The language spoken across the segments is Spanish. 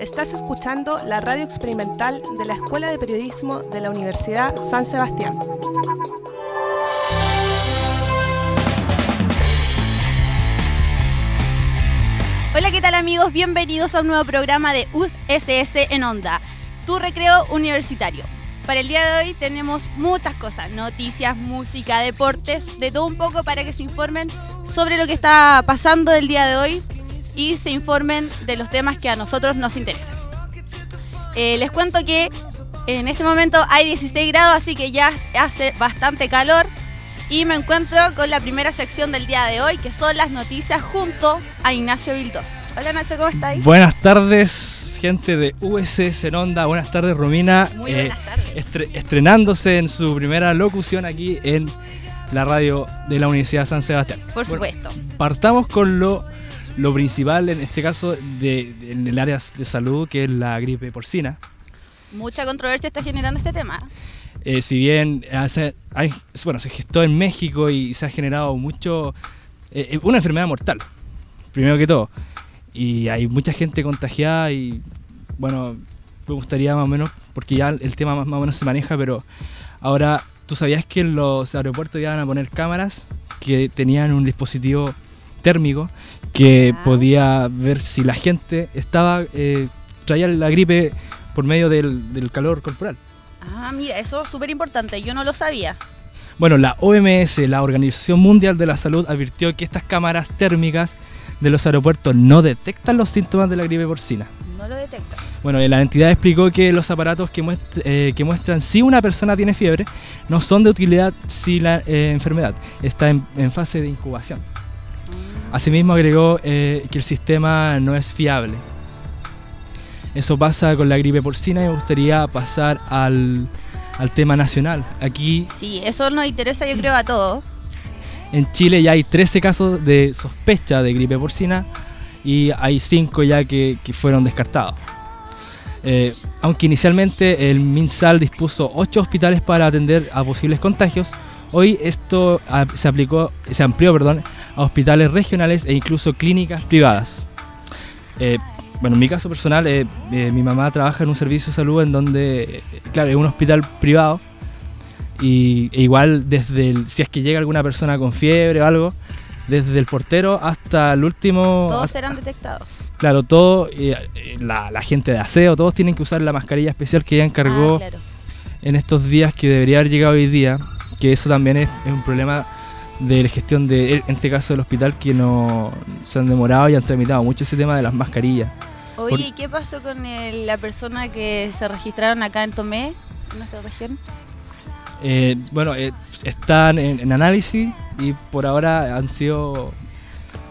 Estás escuchando la radio experimental de la Escuela de Periodismo de la Universidad San Sebastián. Hola, ¿qué tal amigos? Bienvenidos a un nuevo programa de USS en Onda, tu recreo universitario. Para el día de hoy tenemos muchas cosas, noticias, música, deportes, de todo un poco para que se informen sobre lo que está pasando del día de hoy y se informen de los temas que a nosotros nos interesan. Eh, les cuento que en este momento hay 16 grados, así que ya hace bastante calor. Y me encuentro con la primera sección del día de hoy, que son las noticias junto a Ignacio Vildos. Hola Nacho, ¿cómo estáis? Buenas tardes, gente de USS en Onda. Buenas tardes, Romina. Muy buenas Eh, tardes. estrenándose en su primera locución aquí en la radio de la Universidad San Sebastián. Por Bueno, supuesto. partamos con lo, lo principal, en este caso, de, de- en el área de salud, que es la gripe porcina. Mucha controversia está generando este tema. Eh, si bien hace- hay- bueno, se gestó en México y se ha generado mucho. eh, eh, una enfermedad mortal, primero que todo. Y hay mucha gente contagiada y, bueno, me gustaría más o menos, porque ya el tema más, más o menos se maneja, pero ahora, ¿tú sabías que en los aeropuertos van a poner cámaras que tenían un dispositivo térmico que podía ver si la gente estaba eh, traía la gripe por medio del- del calor corporal? Ah, mira, eso es súper importante. Yo no lo sabía. Bueno, la OMS, la Organización Mundial de la Salud, advirtió que estas cámaras térmicas de los aeropuertos no detectan los síntomas de la gripe porcina. No lo detecto. Bueno, y la entidad explicó que los aparatos que, muest- eh, que muestran si una persona tiene fiebre no son de utilidad si la eh, enfermedad está en, en fase de incubación. Asimismo agregó eh, que el sistema no es fiable. Eso pasa con la gripe porcina y me gustaría pasar al, al tema nacional. Aquí Sí, eso nos interesa yo creo a todos. En Chile ya hay 13 casos de sospecha de gripe porcina y hay 5 ya que, fueron descartados. Eh, aunque inicialmente el MinSal dispuso 8 hospitales para atender a posibles contagios, hoy esto ah, se, aplicó, se amplió perdón, a hospitales regionales e incluso clínicas privadas. Eh, bueno, en mi caso personal, eh, eh, mi mamá trabaja en un servicio de salud en donde, eh, claro, es un hospital privado y e igual desde el, si es que llega alguna persona con fiebre o algo, desde el portero hasta el último, Todos hasta- serán detectados. claro, todo, eh, eh, la, la gente de aseo, todos tienen que usar la mascarilla especial que ella encargó Ah, claro. en estos días que debería haber llegado hoy día, que eso también es, es un problema de la gestión de, en este caso del hospital, que no se han demorado y han tramitado mucho ese tema de las mascarillas. Oye, ¿y qué pasó con el- la persona que se registraron acá en Tomé, en nuestra región? Eh, bueno, eh, están en, en análisis y por ahora han sido.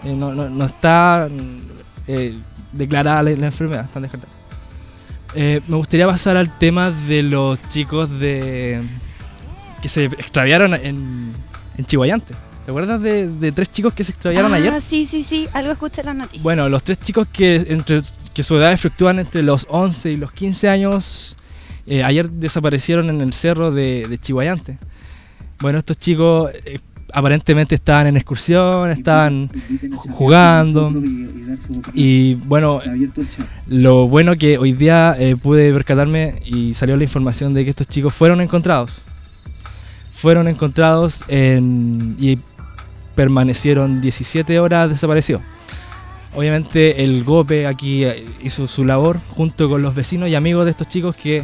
eh, no, no, no está eh, declarada la, la enfermedad, están descartadas. Eh, me gustaría pasar al tema de los chicos de que se extraviaron en, en Chihuayante. ¿Te acuerdas de, de tres chicos que se extraviaron ah, ayer? sí, sí, sí, algo escuché en las noticias. Bueno, los tres chicos que, entre, que su edad fluctúan entre los 11 y los 15 años, eh, ayer desaparecieron en el cerro de, de Chihuayante. Bueno, estos chicos eh, aparentemente estaban en excursión, estaban ju- jugando. Y bueno, lo bueno que hoy día eh, pude percatarme y salió la información de que estos chicos fueron encontrados. Fueron encontrados en, y permanecieron 17 horas desaparecidos. Obviamente el GOPE aquí hizo su labor junto con los vecinos y amigos de estos chicos que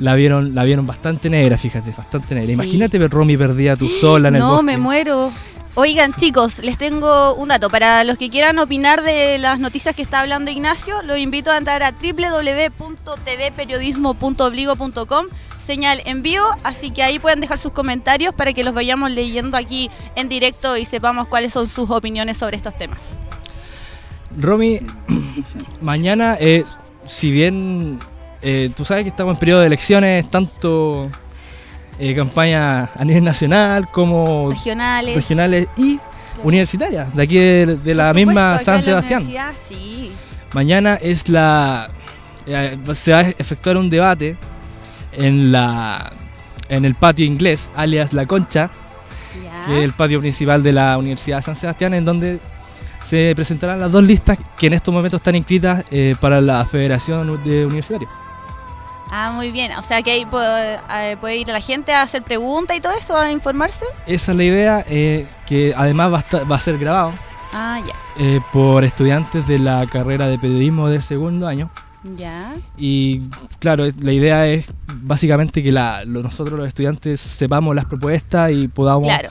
la vieron, la vieron bastante negra, fíjate, bastante negra. Sí. Imagínate ver Romy perdida tú sola en el no, me muero. Oigan, chicos, les tengo un dato. Para los que quieran opinar de las noticias que está hablando Ignacio, los invito a entrar a www.tvperiodismo.obligo.com, señal en vivo, así que ahí pueden dejar sus comentarios para que los vayamos leyendo aquí en directo y sepamos cuáles son sus opiniones sobre estos temas. Romy, mañana, eh, si bien eh, tú sabes que estamos en periodo de elecciones, tanto eh, campaña a nivel nacional como Regionales. regionales y universitarias, de aquí de, de la misma San Sebastián. Sí. Mañana es la. eh, se va a efectuar un debate en la en el patio inglés, alias La Concha, que es el patio principal de la Universidad de San Sebastián, en donde se presentarán las dos listas que en estos momentos están inscritas eh, para la Federación de Universitarios. Ah, muy bien. O sea que ahí puede, eh, puede ir la gente a hacer preguntas y todo eso, a informarse. Esa es la idea, eh, que además va a, estar- va a ser grabado Ah, ya. eh, por estudiantes de la carrera de periodismo de segundo año. Ya. Y claro, la idea es básicamente que la- nosotros los estudiantes sepamos las propuestas y podamos Claro.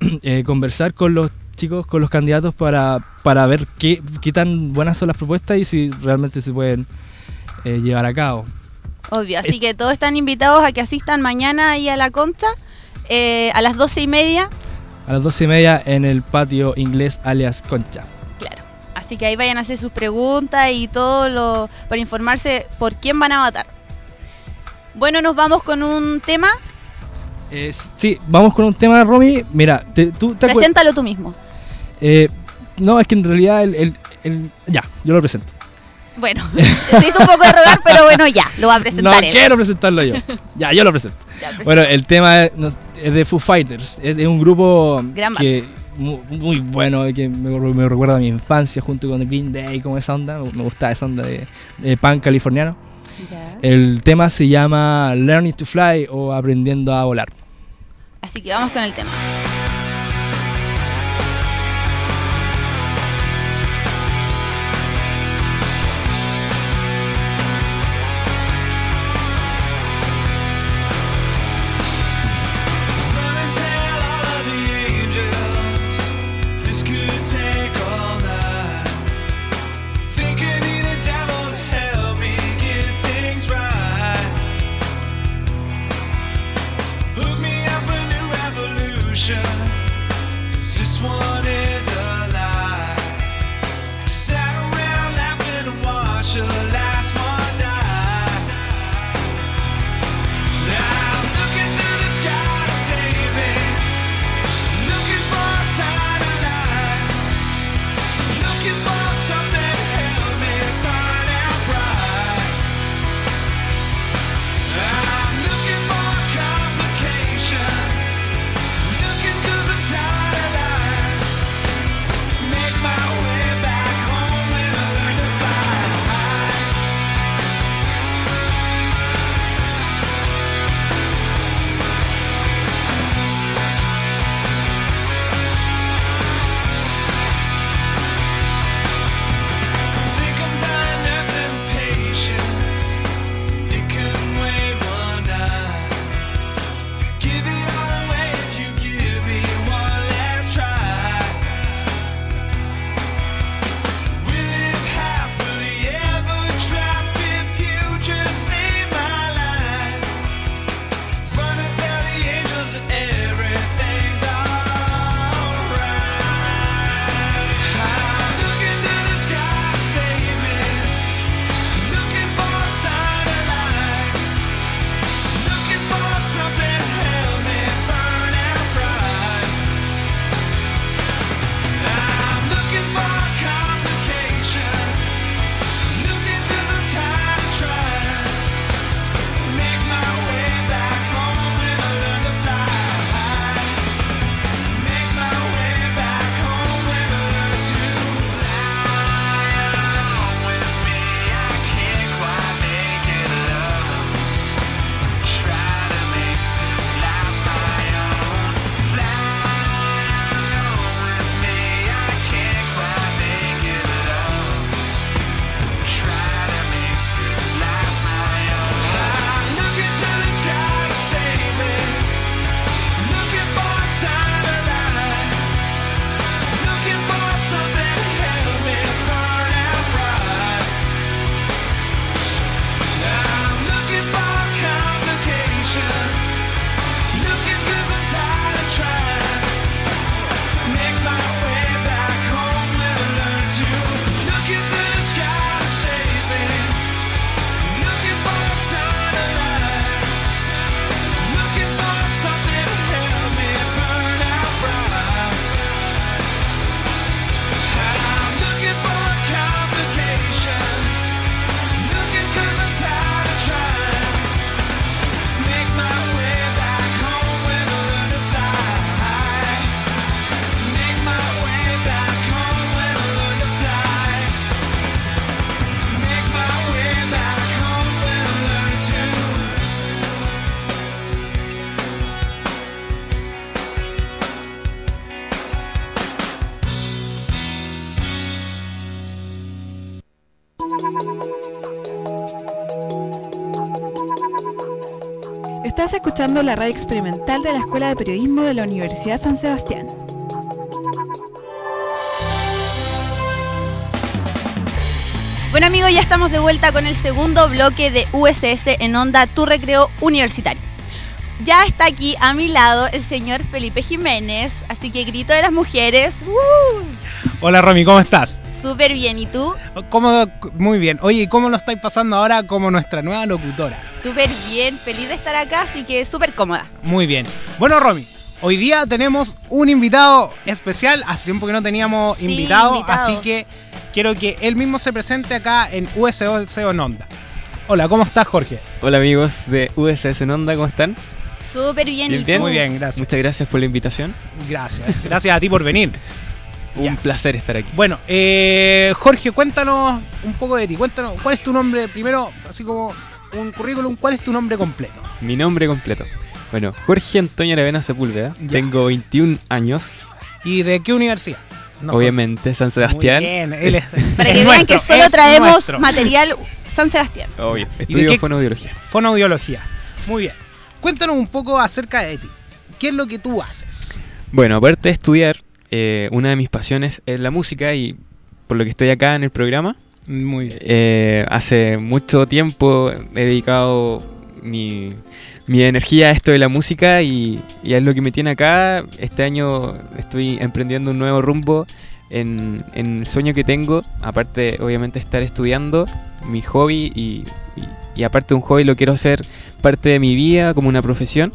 eh, conversar con los chicos, con los candidatos para, para ver qué, qué tan buenas son las propuestas y si realmente se pueden eh, llevar a cabo. Obvio. Así que todos están invitados a que asistan mañana ahí a la concha eh, a las doce y media. A las doce y media en el patio inglés alias Concha. Claro. Así que ahí vayan a hacer sus preguntas y todo lo para informarse por quién van a votar. Bueno, nos vamos con un tema. Eh, sí, vamos con un tema, Romy. Mira, te- tú te Preséntalo tú mismo. Eh, no, es que en realidad el, el- el- Ya, yo lo presento. Bueno, se hizo un poco de rogar, pero bueno, ya, lo va a No presentar él. quiero presentarlo yo. Ya, yo lo presento. Ya. Bueno, el tema es, es de Foo Fighters. Es de un grupo Gran que mu- muy, bueno, que me, me recuerda a mi infancia junto con Green Day, como esa onda. Me, gustaba esa onda de, de punk californiano. El tema se llama Learning to Fly o Aprendiendo a Volar. Así que vamos con el tema. Escuchando la radio experimental de la Escuela de Periodismo de la Universidad San Sebastián. Bueno amigos, ya estamos de vuelta con el segundo bloque de USS en Onda, tu recreo universitario. Ya está aquí a mi lado el señor Felipe Jiménez, así que grito de las mujeres. ¡uh! Hola Romy, ¿cómo estás? Súper bien, ¿y tú? ¿Cómo? Muy bien. Oye, ¿y cómo lo estáis pasando ahora como nuestra nueva locutora? Súper bien, feliz de estar acá, así que súper cómoda. Muy bien. Bueno, Romy, hoy día tenemos un invitado especial. Hace tiempo que no teníamos Sí, invitado, invitados. así que quiero que él mismo se presente acá en USOC en Onda. Hola, ¿cómo estás, Jorge? Hola amigos de USS en Onda, ¿cómo están? Súper bien, Bien, ¿y bien. tú? Muy bien, gracias. Muchas gracias por la invitación. Gracias. Gracias a ti por venir. Ya. Un placer estar aquí. Bueno, eh, Jorge, cuéntanos un poco de ti. Cuéntanos, ¿cuál es tu nombre? Primero, así como un currículum, ¿cuál es tu nombre completo? Mi nombre completo. Bueno, Jorge Antonio Aravena Sepúlveda. Ya. Tengo 21 años. ¿Y de qué universidad? No, obviamente, San Sebastián. Muy bien, él es- Para es que vean nuestro, que solo traemos nuestro. material San Sebastián. Obvio. Estudio fonoaudiología. Fonoaudiología. Muy bien. Cuéntanos un poco acerca de ti. ¿Qué es lo que tú haces? Bueno, aparte de estudiar, eh, una de mis pasiones es la música y por lo que estoy acá en el programa, Muy eh, hace mucho tiempo he dedicado mi, mi energía a esto de la música y, y es lo que me tiene acá. Este año estoy emprendiendo un nuevo rumbo en, en el sueño que tengo, aparte obviamente estar estudiando, mi hobby y, y- y aparte de un hobby lo quiero hacer parte de mi vida como una profesión,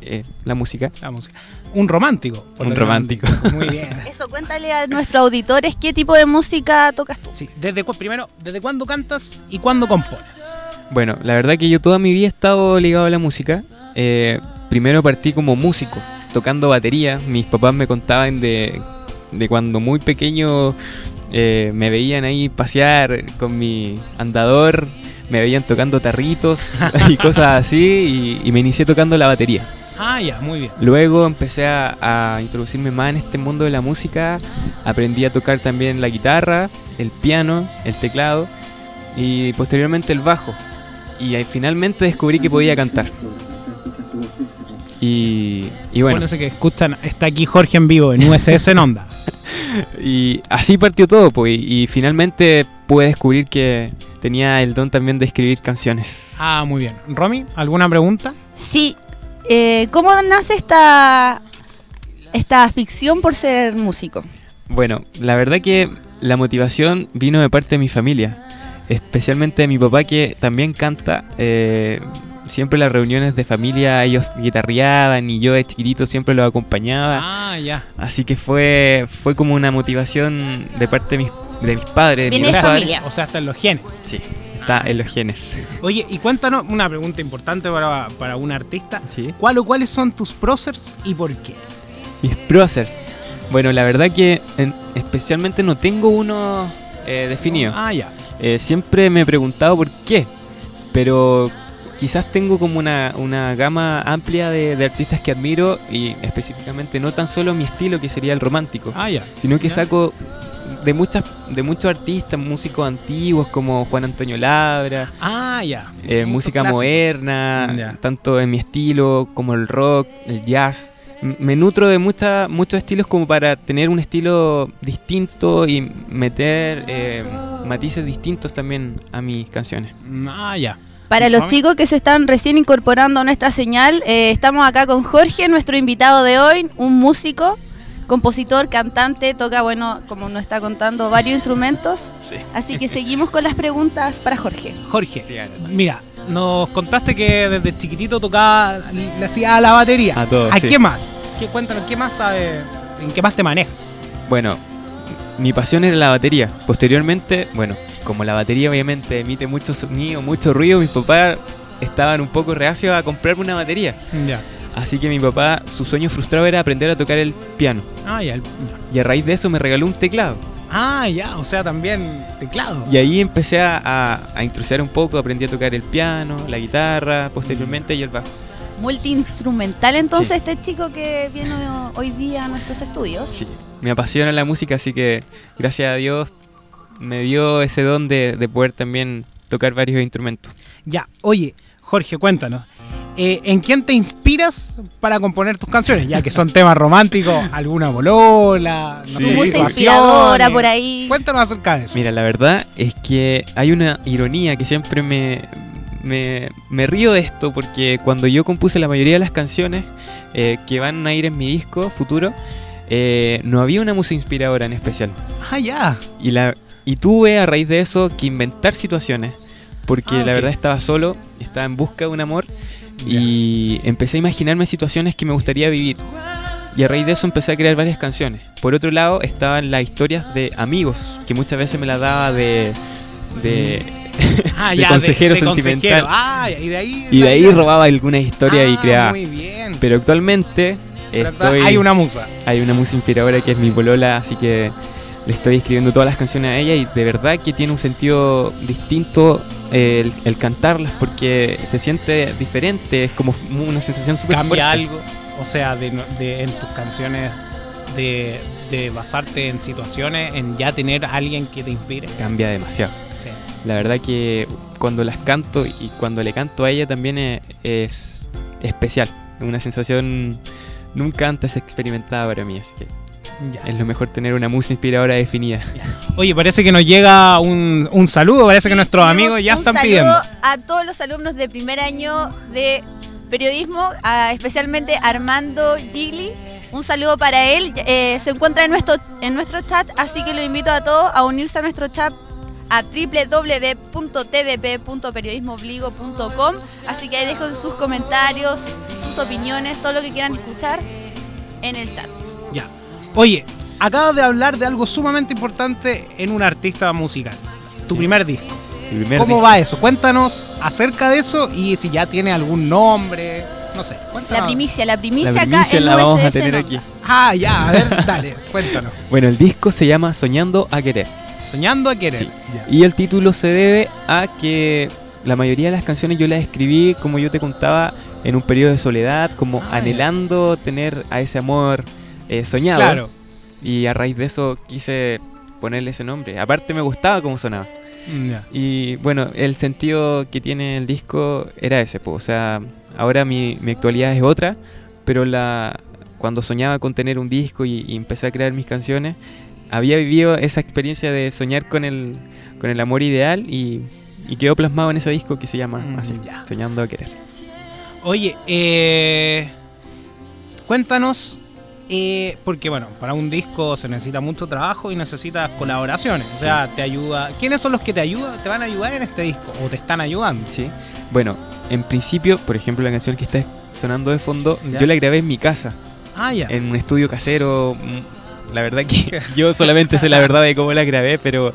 eh, la música. La música. Un romántico. por Un romántico. Muy bien. Eso, cuéntale a nuestros auditores qué tipo de música tocas tú. Sí, desde primero, ¿desde cuándo cantas y cuándo compones? Bueno, la verdad que yo toda mi vida he estado ligado a la música. Eh, primero partí como músico, tocando batería. Mis papás me contaban de, de cuando muy pequeño eh, me veían ahí pasear con mi andador, me veían tocando tarritos y cosas así, y, y me inicié tocando la batería. Ah, ya, muy bien. Luego empecé a, a introducirme más en este mundo de la música, aprendí a tocar también la guitarra, el piano, el teclado y posteriormente el bajo. Y ahí finalmente descubrí que podía cantar. Y, y bueno, Bueno, sé que escuchan, está aquí Jorge en vivo en USS en Onda. y así partió todo, pues, y, y finalmente pude descubrir que tenía el don también de escribir canciones. Ah, muy bien. Romy, ¿alguna pregunta? Sí, eh, ¿cómo nace esta, esta ficción por ser músico? Bueno, la verdad que la motivación vino de parte de mi familia, especialmente de mi papá que también canta. eh, siempre en las reuniones de familia ellos guitarreaban y yo de chiquitito siempre los acompañaba. Ah, ya. Así que fue, fue como una motivación de parte de mis, de mis padres. de Viene mis de padres. familia. O sea, hasta en los genes. Sí, está en los genes. Oye, y cuéntanos una pregunta importante para, para un artista. Sí. ¿Cuál o cuáles son tus prócers y por qué? Mis prócers. Bueno, la verdad que en- especialmente no tengo uno eh, definido. Ah, ya. Eh, siempre me he preguntado por qué, pero quizás tengo como una, una gama amplia de, de artistas que admiro y específicamente no tan solo mi estilo que sería el romántico, Ah, ya. sino que saco de muchas de muchos artistas, músicos antiguos como Juan Antonio Labra, Ah, ya. eh, música clásico. moderna, tanto en mi estilo como el rock, el jazz. M- Me nutro de mucha- muchos estilos como para tener un estilo distinto y meter eh, matices distintos también a mis canciones. Ah, ya. Para los chicos que se están recién incorporando a nuestra señal, eh, estamos acá con Jorge, nuestro invitado de hoy, un músico, compositor, cantante, toca, bueno, como nos está contando, varios instrumentos. Sí. Así que seguimos con las preguntas para Jorge. Jorge, mira, nos contaste que desde chiquitito tocaba, le hacía a la batería. A todo, sí. qué más? ¿Qué, cuéntanos, ¿qué más sabes? ¿En qué más te manejas? Bueno, mi pasión era la batería. Posteriormente, bueno, como la batería obviamente emite mucho sonido, mucho ruido, mis papás estaban un poco reacios a comprarme una batería. Ya. Así que mi papá, su sueño frustrado era aprender a tocar el piano. Ah, ya. el- Y a raíz de eso me regaló un teclado. Ah, ya, o sea, también teclado. Y ahí empecé a, a, a introducir un poco, aprendí a tocar el piano, la guitarra, posteriormente y el bajo. Multiinstrumental entonces Sí. este chico que viene hoy día a nuestros estudios. Sí, me apasiona la música, así que gracias a Dios me dio ese don de, de poder también tocar varios instrumentos. Ya, oye, Jorge, cuéntanos. Eh, ¿En quién te inspiras para componer tus canciones? Ya que son temas románticos, alguna bolola, no Sí. sé, situaciones. inspiradora por ahí. Cuéntanos acerca de eso. Mira, la verdad es que hay una ironía que siempre me, me, me río de esto porque cuando yo compuse la mayoría de las canciones eh, que van a ir en mi disco futuro, eh, no había una música inspiradora en especial. Ah, ya. Y, la, y tuve a raíz de eso que inventar situaciones porque Ah, la verdad estaba solo, estaba en busca de un amor y empecé a imaginarme situaciones que me gustaría vivir. Y a raíz de eso empecé a crear varias canciones. Por otro lado, estaban las historias de amigos, que muchas veces me las daba de. de Ah, De consejero de sentimental. consejero. Ah, y de ahí. y de ahí robaba algunas historias y Ah, creaba. Muy bien. Pero actualmente Pero estoy, Hay una musa. hay una música inspiradora que es mi polola, así que le estoy escribiendo todas las canciones a ella y de verdad que tiene un sentido distinto eh, el, el cantarlas porque se siente diferente, es como una sensación súper Cambia fuerte. algo. O sea, de, de- en tus canciones, de, de basarte en situaciones, en ya tener a alguien que te inspire. Cambia demasiado. Sí. La verdad que cuando las canto y cuando le canto a ella también es, es especial. Una sensación nunca antes experimentada para mí. Así que Ya. es lo mejor tener una música inspiradora definida. Oye, parece que nos llega un, un saludo. Parece que nuestros amigos ya un están saludo pidiendo. a todos los alumnos de primer año de periodismo, a- especialmente Armando Gigli. Un saludo para él. eh, se encuentra en nuestro, en nuestro chat, así que lo invito a todos a unirse a nuestro chat a www.tvp.periodismoobligo.com Así que ahí dejen sus comentarios, sus opiniones, todo lo que quieran escuchar en el chat. Oye, acabas de hablar de algo sumamente importante en un artista musical. Tu Sí. primer disco. Primer ¿Cómo disco- va eso? Cuéntanos acerca de eso y si ya tiene algún nombre. No sé. Cuéntanos. La primicia, la primicia, La acá primicia en la vamos a USS tener aquí. Ah, ya, a ver, dale, cuéntanos. Bueno, el disco se llama Soñando a Querer. Soñando a querer. Sí. Y el título se debe a que la mayoría de las canciones yo las escribí, como yo te contaba, en un periodo de soledad, como Ah, anhelando tener a ese amor eh, soñado. Claro. Y a raíz de eso quise ponerle ese nombre. Aparte me gustaba cómo sonaba. Mm. Y bueno, el sentido que tiene el disco era ese, pues, o sea, ahora mi, mi actualidad es otra, pero la cuando soñaba con tener un disco y, y empecé a crear mis canciones, había vivido esa experiencia de soñar con el, con el amor ideal y, y quedó plasmado en ese disco que se llama Mm, así. Soñando a Querer. Oye, eh, cuéntanos, eh, porque bueno, para un disco se necesita mucho trabajo y necesitas colaboraciones. O sea, te ayuda. ¿Quiénes son los que te ayudan? ¿Te van a ayudar en este disco? ¿O te están ayudando? ¿sí? Bueno, en principio, por ejemplo, la canción que está sonando de fondo, Ya. yo la grabé en mi casa. Ah, ya. en un estudio casero. mm, La verdad que yo solamente sé la verdad de cómo la grabé, pero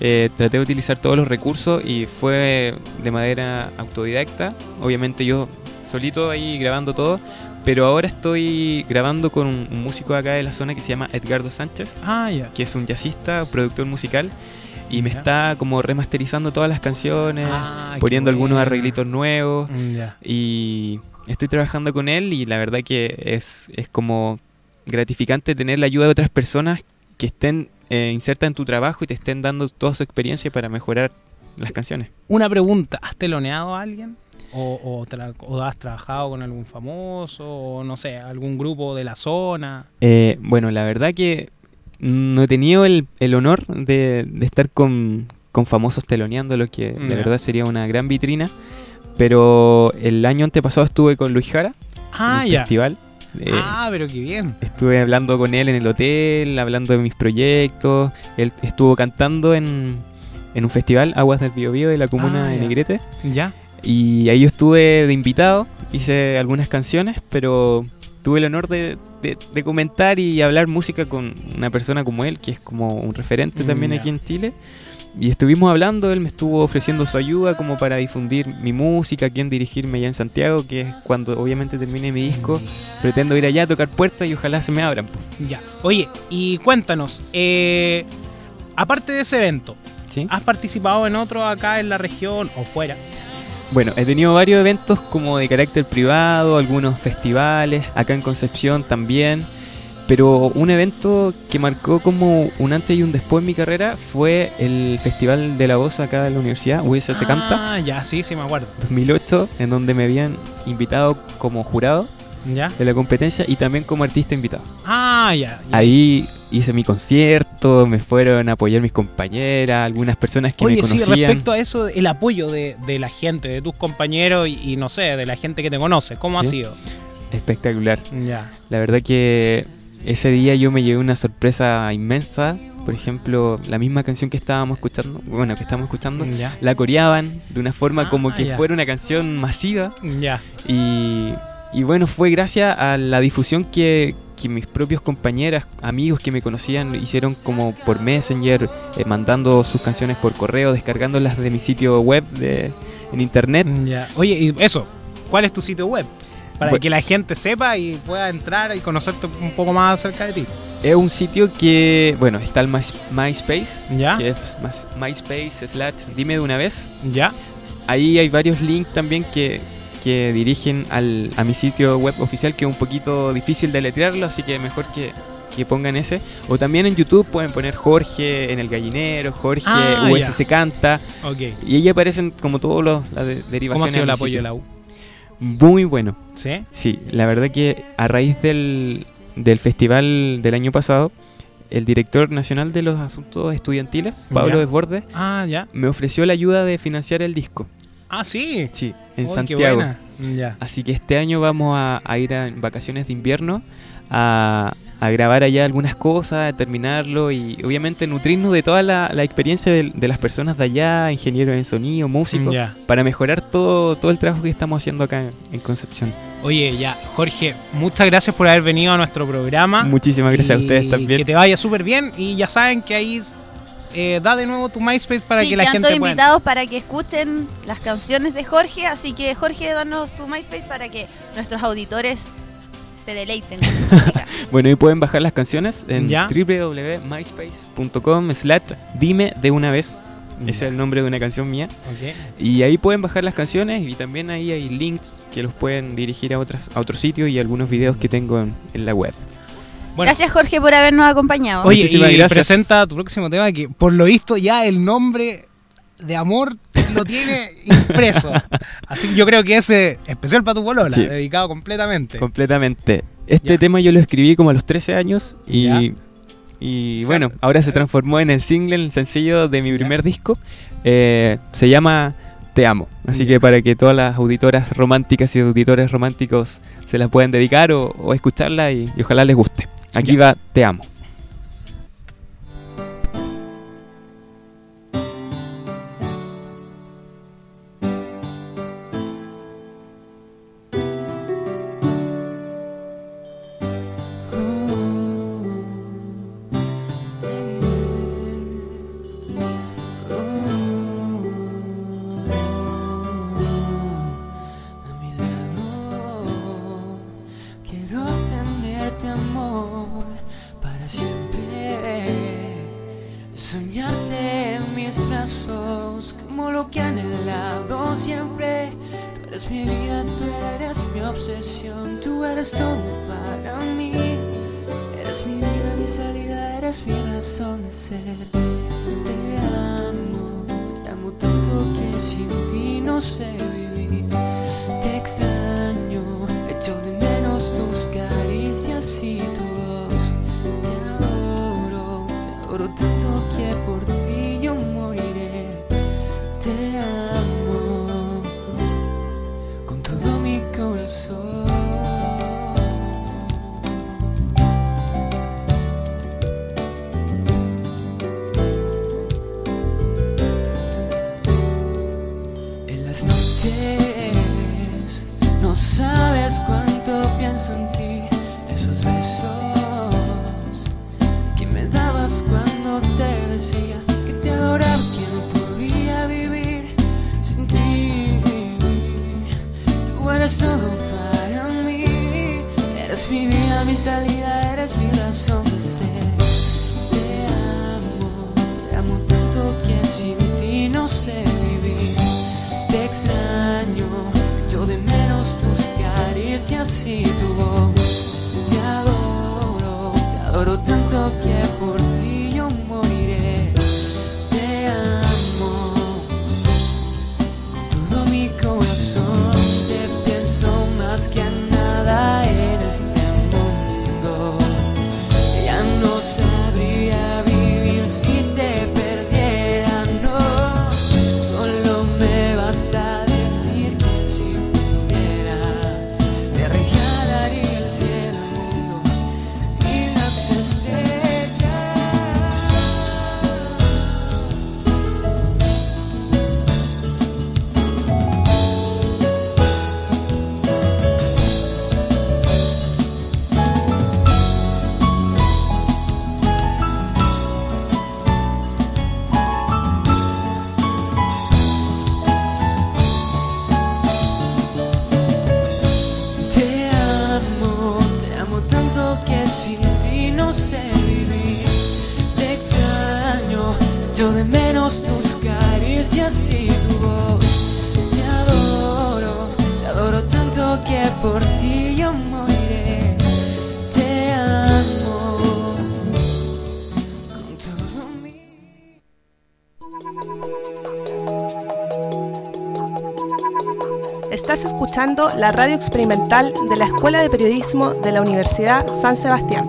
eh, traté de utilizar todos los recursos y fue de manera autodidacta. Obviamente yo solito ahí grabando todo, pero ahora estoy grabando con un, un músico de acá de la zona que se llama Edgardo Sánchez, Ah, que es un jazzista, productor musical, y me está como remasterizando todas las canciones, Ah, poniendo algunos arreglitos nuevos. Mm. Y estoy trabajando con él y la verdad que es, es como gratificante tener la ayuda de otras personas que estén eh, insertas en tu trabajo y te estén dando toda su experiencia para mejorar las canciones. Una pregunta, ¿has teloneado a alguien? ¿O, o tra- o has trabajado con algún famoso? ¿O no sé, algún grupo de la zona? Eh, bueno, la verdad que no he tenido el, el honor de, de estar con, con famosos teloneando, lo que de verdad sería una gran vitrina. Pero el año antepasado estuve con Luis Jara Ah, en un ya. festival. Eh, ah, pero qué bien. Estuve hablando con él en el hotel, hablando de mis proyectos. Él estuvo cantando en, en un festival, Aguas del Biobío de la comuna Ah, de. Negrete. Ya. Y ahí yo estuve de invitado, hice algunas canciones, pero tuve el honor de, de- de comentar y hablar música con una persona como él, que es como un referente Mm, también aquí en Chile. Y estuvimos hablando, él me estuvo ofreciendo su ayuda como para difundir mi música, a quién dirigirme allá en Santiago, que es cuando obviamente termine mi disco. Pretendo ir allá a tocar puertas y ojalá se me abran. Ya. Oye, y cuéntanos, eh, aparte de ese evento, ¿sí? ¿has participado en otro acá en la región o fuera? Bueno, he tenido varios eventos como de carácter privado, algunos festivales, acá en Concepción también. Pero un evento que marcó como un antes y un después en mi carrera fue el Festival de la Voz acá en la universidad, USS Canta, Ah, ya, sí, sí me acuerdo. 2008, en donde me habían invitado como jurado ¿Ya? de la competencia y también como artista invitado. Ah, ya. ya. Ahí hice mi concierto, me fueron a apoyar mis compañeras, algunas personas que Oye, me sí, conocían. respecto a eso, el apoyo de, de la gente, de tus compañeros y, y no sé, de la gente que te conoce, ¿cómo ha Sí. sido? Espectacular. Ya. La verdad que ese día yo me llevé una sorpresa inmensa. Por ejemplo, la misma canción que estábamos escuchando, bueno, que estábamos escuchando, Ya. la coreaban de una forma Ah, como que ya. fuera una canción masiva. Ya. Y, y bueno, fue gracias a la difusión que, que mis propios compañeras, amigos que me conocían, hicieron como por Messenger, eh, mandando sus canciones por correo, descargándolas de mi sitio web de, en internet. Ya. Oye, y eso, ¿cuál es tu sitio web? Para que la gente sepa y pueda entrar y conocerte un poco más acerca de ti. Es un sitio que, bueno, está el My- MySpace, ¿Ya? que es MySpace slash dime de una vez. ¿Ya? Ahí hay varios links también que, que dirigen al, a mi sitio web oficial, que es un poquito difícil de letrearlo, así que mejor que, que pongan ese. O también en YouTube pueden poner Jorge en el gallinero, Jorge Ah, ya. Canta, Ok. y ahí aparecen como todos los las de- ¿Cómo derivaciones. ha sido el apoyo de la U? Muy bueno. ¿Sí? Sí, la verdad que a raíz del, del festival del año pasado, el director nacional de los asuntos estudiantiles, Pablo Ya. Desbordes, Ah, ya. me ofreció la ayuda de financiar el disco. Ah, sí. Sí, en qué Santiago. buena. Ya. Así que este año vamos a, a ir a- en vacaciones de invierno a, a grabar allá algunas cosas, a terminarlo y obviamente nutrirnos de toda la, la experiencia de, de las personas de allá, ingenieros en sonido, músicos, Ya. para mejorar todo, todo el trabajo que estamos haciendo acá en, en Concepción. Oye, ya, Jorge, muchas gracias por haber venido a nuestro programa. Muchísimas gracias a ustedes también. Que te vaya súper bien y ya saben que ahí eh, da de nuevo tu MySpace para sí, que la gente pueda. invitados para que escuchen las canciones de Jorge, así que Jorge, danos tu MySpace para que nuestros auditores se deleiten. Bueno, y pueden bajar las canciones en www.myspace.com slash dime de una vez. Ese es el nombre de una canción mía. Y ahí pueden bajar las canciones y también ahí hay links que los pueden dirigir a otras a otros sitios y algunos videos que tengo en, en la web. Bueno, Gracias Jorge por habernos acompañado. Oye, Muchísimas y gracias. presenta tu próximo tema que por lo visto ya el nombre de amor lo tiene impreso. Así que yo creo que ese especial para tu polola, Sí. dedicado completamente. Completamente. Este Ya. tema yo lo escribí como a los 13 años y, Ya. y O sea, bueno, ahora se transformó en el single, el sencillo de mi Ya. primer disco. Eh, se llama Te amo. Así Ya. que para que todas las auditoras románticas y auditores románticos se la puedan dedicar o, o escucharla y, y ojalá les guste. Aquí va Te amo. Vida, mi salida, eres mi razón de ser. Te amo, te amo tanto que sin ti no sé vivir. Te extraño, echo de menos tus caricias y tu voz. Te adoro, te adoro tanto que por ti eres todo para mí, eres mi vida, mi salida, eres mi razón de ser. Te amo, te amo tanto que sin ti no sé vivir. Te extraño, yo de menos tus caricias y tu voz. Te adoro, Echo escuchando la radio experimental de la Escuela de Periodismo de la Universidad San Sebastián.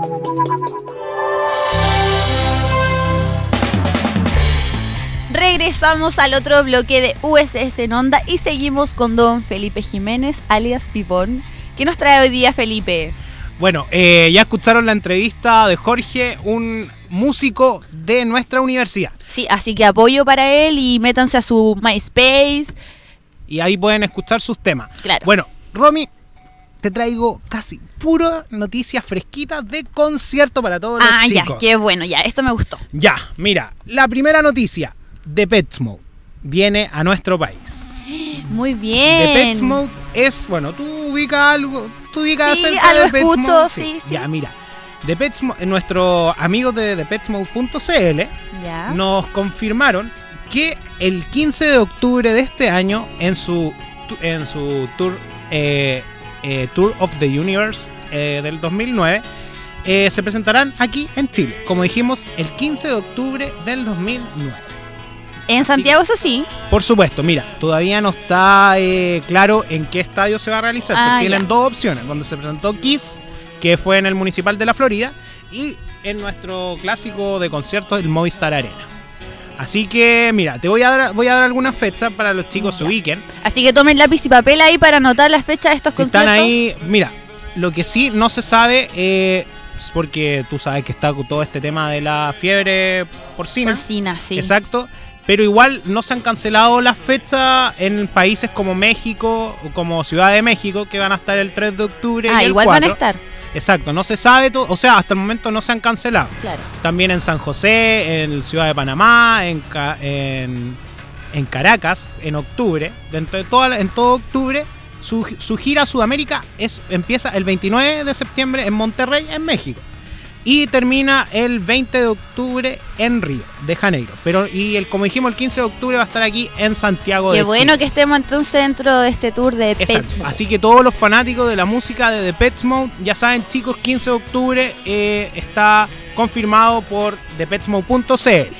Regresamos al otro bloque de USS en Onda y seguimos con don Felipe Jiménez, alias Pipón. ¿Qué nos trae hoy día Felipe? Bueno, eh, ya escucharon la entrevista de Jorge, un músico de nuestra universidad. Sí, así que apoyo para él y métanse a su MySpace. Y ahí pueden escuchar sus temas. Claro. Bueno, Romy, te traigo casi pura noticias fresquitas de concierto para todos los Ah, ya, chicos. qué bueno, ya, esto me gustó. Ya, mira, la primera noticia de Petsmode viene a nuestro país. Muy De bien. Petsmode es, bueno, tú ubicas algo, tú ubicas Sí, algo de Petsmode? escucho, sí, sí. Ya, mira, de Petsmode, nuestros amigos de thepetsmode.cl Ya. nos confirmaron que el 15 de octubre de este año en su en su tour eh, eh, Tour of the Universe eh, del 2009 eh, se presentarán aquí en Chile como dijimos el 15 de octubre del 2009 En Santiago, eso sí. por supuesto mira todavía no está claro en qué estadio se va a realizar Ah, tienen dos opciones donde se presentó Kiss que fue en el municipal de la Florida y en nuestro clásico de conciertos el Movistar Arena Así que, mira, te voy a dar, voy a dar algunas fechas para los chicos se ubiquen. Así que tomen lápiz y papel ahí para anotar las fechas de estos Si conciertos. están ahí, mira, lo que sí no se sabe eh, es porque tú sabes que está todo este tema de la fiebre porcina. Porcina, sí. Exacto. Pero igual no se han cancelado las fechas en países como México o como Ciudad de México, que van a estar el 3 de octubre. Ah, y el igual 4. van a estar. Exacto, no se sabe, o sea, hasta el momento no se han cancelado. Claro. También en San José, en Ciudad de Panamá, en, Ca- en, en Caracas, en octubre. Dentro de toda, en todo octubre, su, su gira a Sudamérica es, empieza el 29 de septiembre en Monterrey, en México. Y termina el 20 de octubre en Río de Janeiro. Pero, y el, como dijimos, el 15 de octubre va a estar aquí en Santiago Qué de bueno Chile. que estemos entonces dentro de este tour de. Pets Mode. Así que todos los fanáticos de la música de The Pets Mode, ya saben, chicos, 15 de octubre eh, está confirmado por thepetsmode.cl.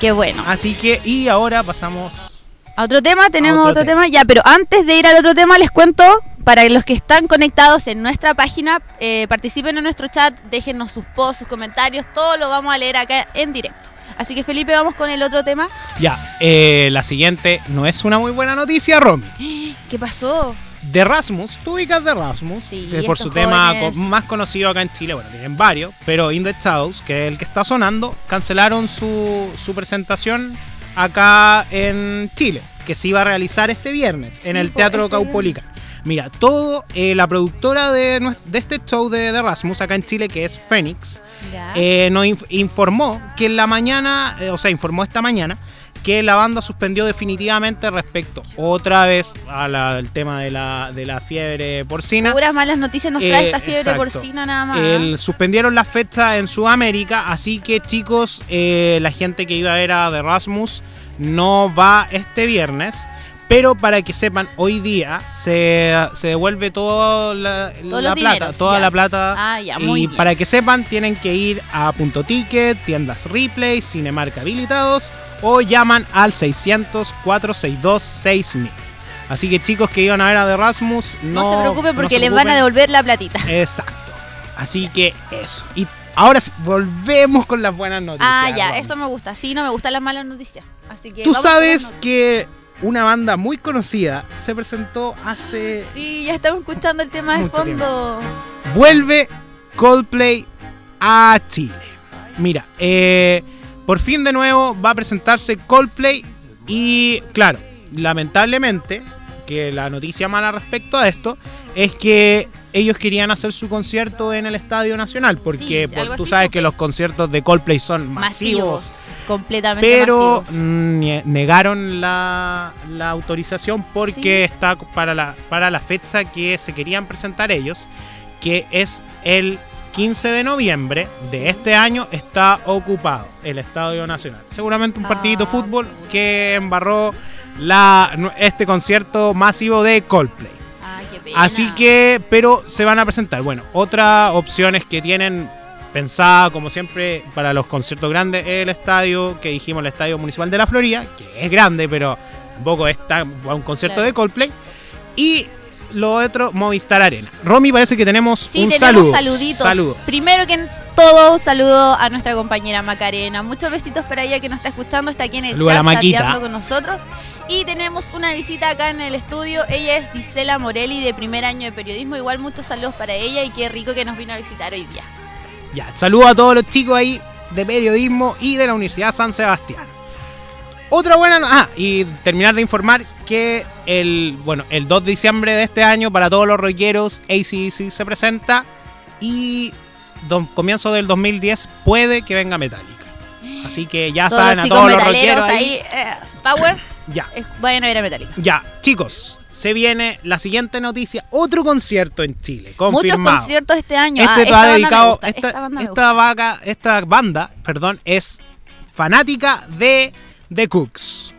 Qué bueno. Así que, y ahora pasamos. A otro tema, tenemos otro otro, tema. tema. Ya, pero antes de ir al otro tema, les cuento, para los que están conectados en nuestra página, eh, participen en nuestro chat, déjennos sus posts, sus comentarios, todo lo vamos a leer acá en directo. Así que Felipe, vamos con el otro tema. Ya, eh, la siguiente no es una muy buena noticia, Romy. ¿Qué pasó? De Rasmus, tú ubicas de Rasmus, Sí, que por su tema jóvenes. más conocido acá en Chile, bueno, tienen varios, pero In the Shadows, que es el que está sonando, cancelaron su, su presentación acá en Chile, que se iba a realizar este viernes en Sí, el po, Teatro este Caupolica. Mira, todo, eh, la productora de, este show de, de Rasmus acá en Chile, que es Ya. eh, nos inf- informó que en la mañana, eh, o sea, informó esta mañana que la banda suspendió definitivamente respecto otra vez al tema de la, de la fiebre porcina. Puras malas noticias nos trae Eh, esta fiebre exacto. porcina nada más. El- suspendieron las fechas en Sudamérica, así que chicos, eh, la gente que iba a ver a The Rasmus no va este viernes. Pero para que sepan, hoy día se, se devuelve toda la, plata, dineros, toda ya. la plata. Ah, ya, y muy bien. para que sepan, tienen que ir a Punto Ticket, tiendas Replay, Cinemark habilitados o llaman al 600 462 6000. Así que chicos que iban a ver a The Rasmus, no, no, se preocupen no porque se les van a devolver la platita. Exacto. Así que eso. Y ahora volvemos con las buenas noticias. Ah, ya, Romy. eso me gusta. Sí, no me gustan las malas noticias. Así que Tú vamos sabes que una banda muy conocida se presentó hace... Sí, ya estamos escuchando el tema de fondo. Vuelve Coldplay a Chile. Mira, eh, por fin de nuevo va a presentarse Coldplay y claro, lamentablemente, que la noticia mala respecto a esto es que ellos querían hacer su concierto en el Estadio Nacional porque Sí, por- algo tú sabes que los conciertos de Coldplay son masivos. Masivos. Completamente pero masivos. mm, negaron la, la autorización porque Sí. está para la, para la fecha que se querían presentar ellos, que es el 15 de noviembre de este año está ocupado el Estadio Nacional. Seguramente un partidito de Ah. fútbol que embarró la, este concierto masivo de Coldplay. Pena. Así que, pero se van a presentar. Bueno, otra opciones que tienen pensada, como siempre, para los conciertos grandes, el estadio que dijimos, el Estadio Municipal de la Florida, que es grande, pero tampoco está a un concierto Claro. de Coldplay. Y lo otro, Movistar Arena. Romy, parece que tenemos Sí, un tenemos saludo. saluditos. Saludos. Primero que todo, un saludo a nuestra compañera Macarena. Muchos besitos para ella que nos está escuchando, está aquí en el chat con nosotros. Y tenemos una visita acá en el estudio. Ella es Gisela Morelli, de primer año de periodismo. Igual muchos saludos para ella y qué rico que nos vino a visitar hoy día. Ya, saludo a todos los chicos ahí de periodismo y de la Universidad San Sebastián. Otra buena no- ah, y terminar de informar que el bueno, el 2 de diciembre de este año para todos los rockeros ACDC se presenta y do- comienzo del 2010 puede que venga Metallica. Así que ya todos saben a todos los rockeros ahí, eh, Power, Ya, vayan a ver a Metallica. ya, chicos, se viene la siguiente noticia, otro concierto en Chile, Muchos confirmado. conciertos este año. Este Ah, esta banda me dedicado. gusta, esta, esta banda me esta vaca, esta banda, perdón, es fanática de The Cooks.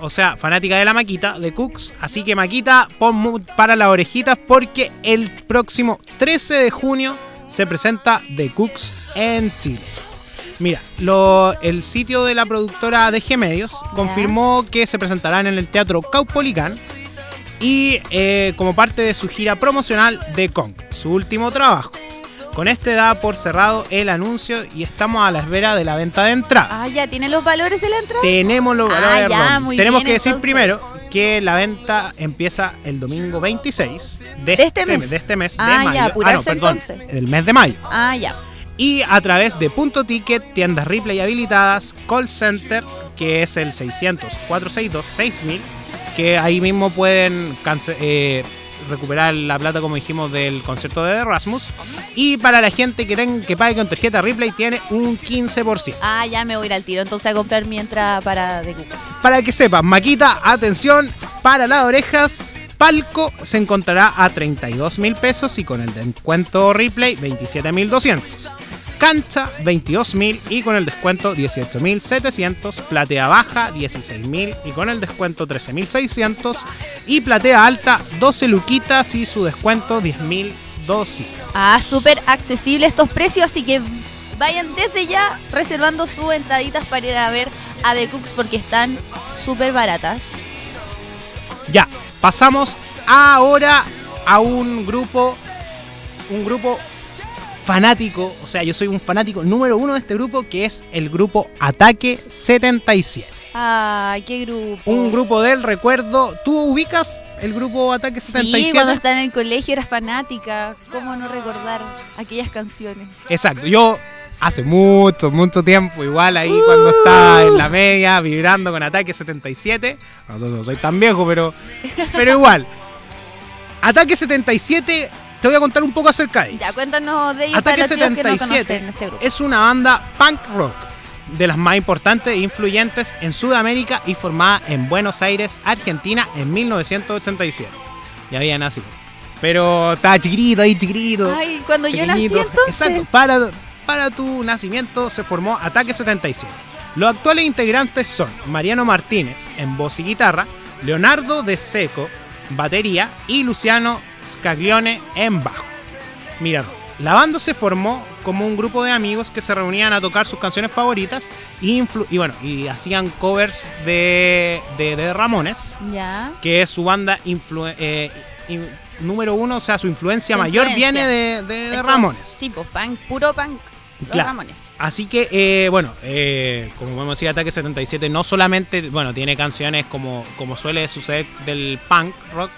O sea, fanática de la Maquita, de Cooks. Así que Maquita, pon para las orejitas porque el próximo 13 de junio se presenta The Cooks en Chile. Mira, lo- el sitio de la productora DG Medios confirmó que se presentarán en el Teatro Caupolicán y eh, como parte de su gira promocional de Kong, su último trabajo. Con este da por cerrado el anuncio y estamos a la espera de la venta de entradas. Ah, ya, ¿tiene los valores de la entrada? Tenemos los Ah, valores, ya, Ron. muy Tenemos bien, que decir entonces. primero que la venta empieza el domingo 26 de, De este mes. de este mes Ah, de ya, mayo. apurarse perdón, entonces. del mes de mayo. Ah, ya. Y a través de Punto Ticket, tiendas Ripley habilitadas, call center, que es el 600-462-6000, que ahí mismo pueden eh, recuperar la plata, como dijimos, del concierto de Erasmus. Y para la gente que, ten- que pague con tarjeta Ripley, tiene un 15%. Ah, ya me voy a ir al tiro entonces a comprar mi entrada para The Cooks. Para que sepan, Maquita, atención, para las orejas, palco se encontrará a 32 mil pesos y con el descuento Ripley 27 mil 200. Cancha 22 mil y con el descuento 18 mil 700. Platea baja 16 mil y con el descuento 13 mil 600. Y platea alta 12 luquitas y su descuento 10 mil 200. Ah, súper accesible estos precios, así que vayan desde ya reservando sus entraditas para ir a ver a The Cooks porque están súper baratas. Ya, pasamos ahora a un grupo, un grupo fanático, o sea, yo soy un fanático número uno de este grupo, que es el grupo Ataque 77. Ay, qué grupo. Un grupo del recuerdo. ¿Tú ubicas el grupo Ataque 77? Sí, cuando estaba en el colegio era fanática. ¿Cómo no recordar aquellas canciones? Exacto, yo hace mucho, mucho tiempo, igual ahí cuando estaba en la media, vibrando con Ataque 77. No, no soy tan viejo, pero, pero igual. Ataque 77, te voy a contar un poco acerca de ellos. Ya, cuéntanos de ellos Ataque para los chicos que no 77 conocen este grupo. es una banda punk rock de las más importantes e influyentes en Sudamérica y formada en Buenos Aires, Argentina en 1987. Ya había nacido. Pero estaba chiquitito ahí, chiquitito. Ay, cuando yo nací entonces. Exacto, para, para tu nacimiento se formó Ataque 77. Los actuales integrantes son Mariano Martínez en voz y guitarra, Leonardo De Seco, batería y Luciano Scaglione en bajo. Mira, la banda se formó como un grupo de amigos que se reunían a tocar sus canciones favoritas y, bueno, y hacían covers de, de, de Ramones, Ya. que es su banda eh, in- número uno, o sea, su influencia Su mayor influencia. viene de, de- Ramones. Sí, pues punk, puro punk. Los Claro. Ramones. Así que, eh, bueno, eh, como podemos decir, Ataque 77 no solamente, bueno, tiene canciones como, como suele suceder del punk rock,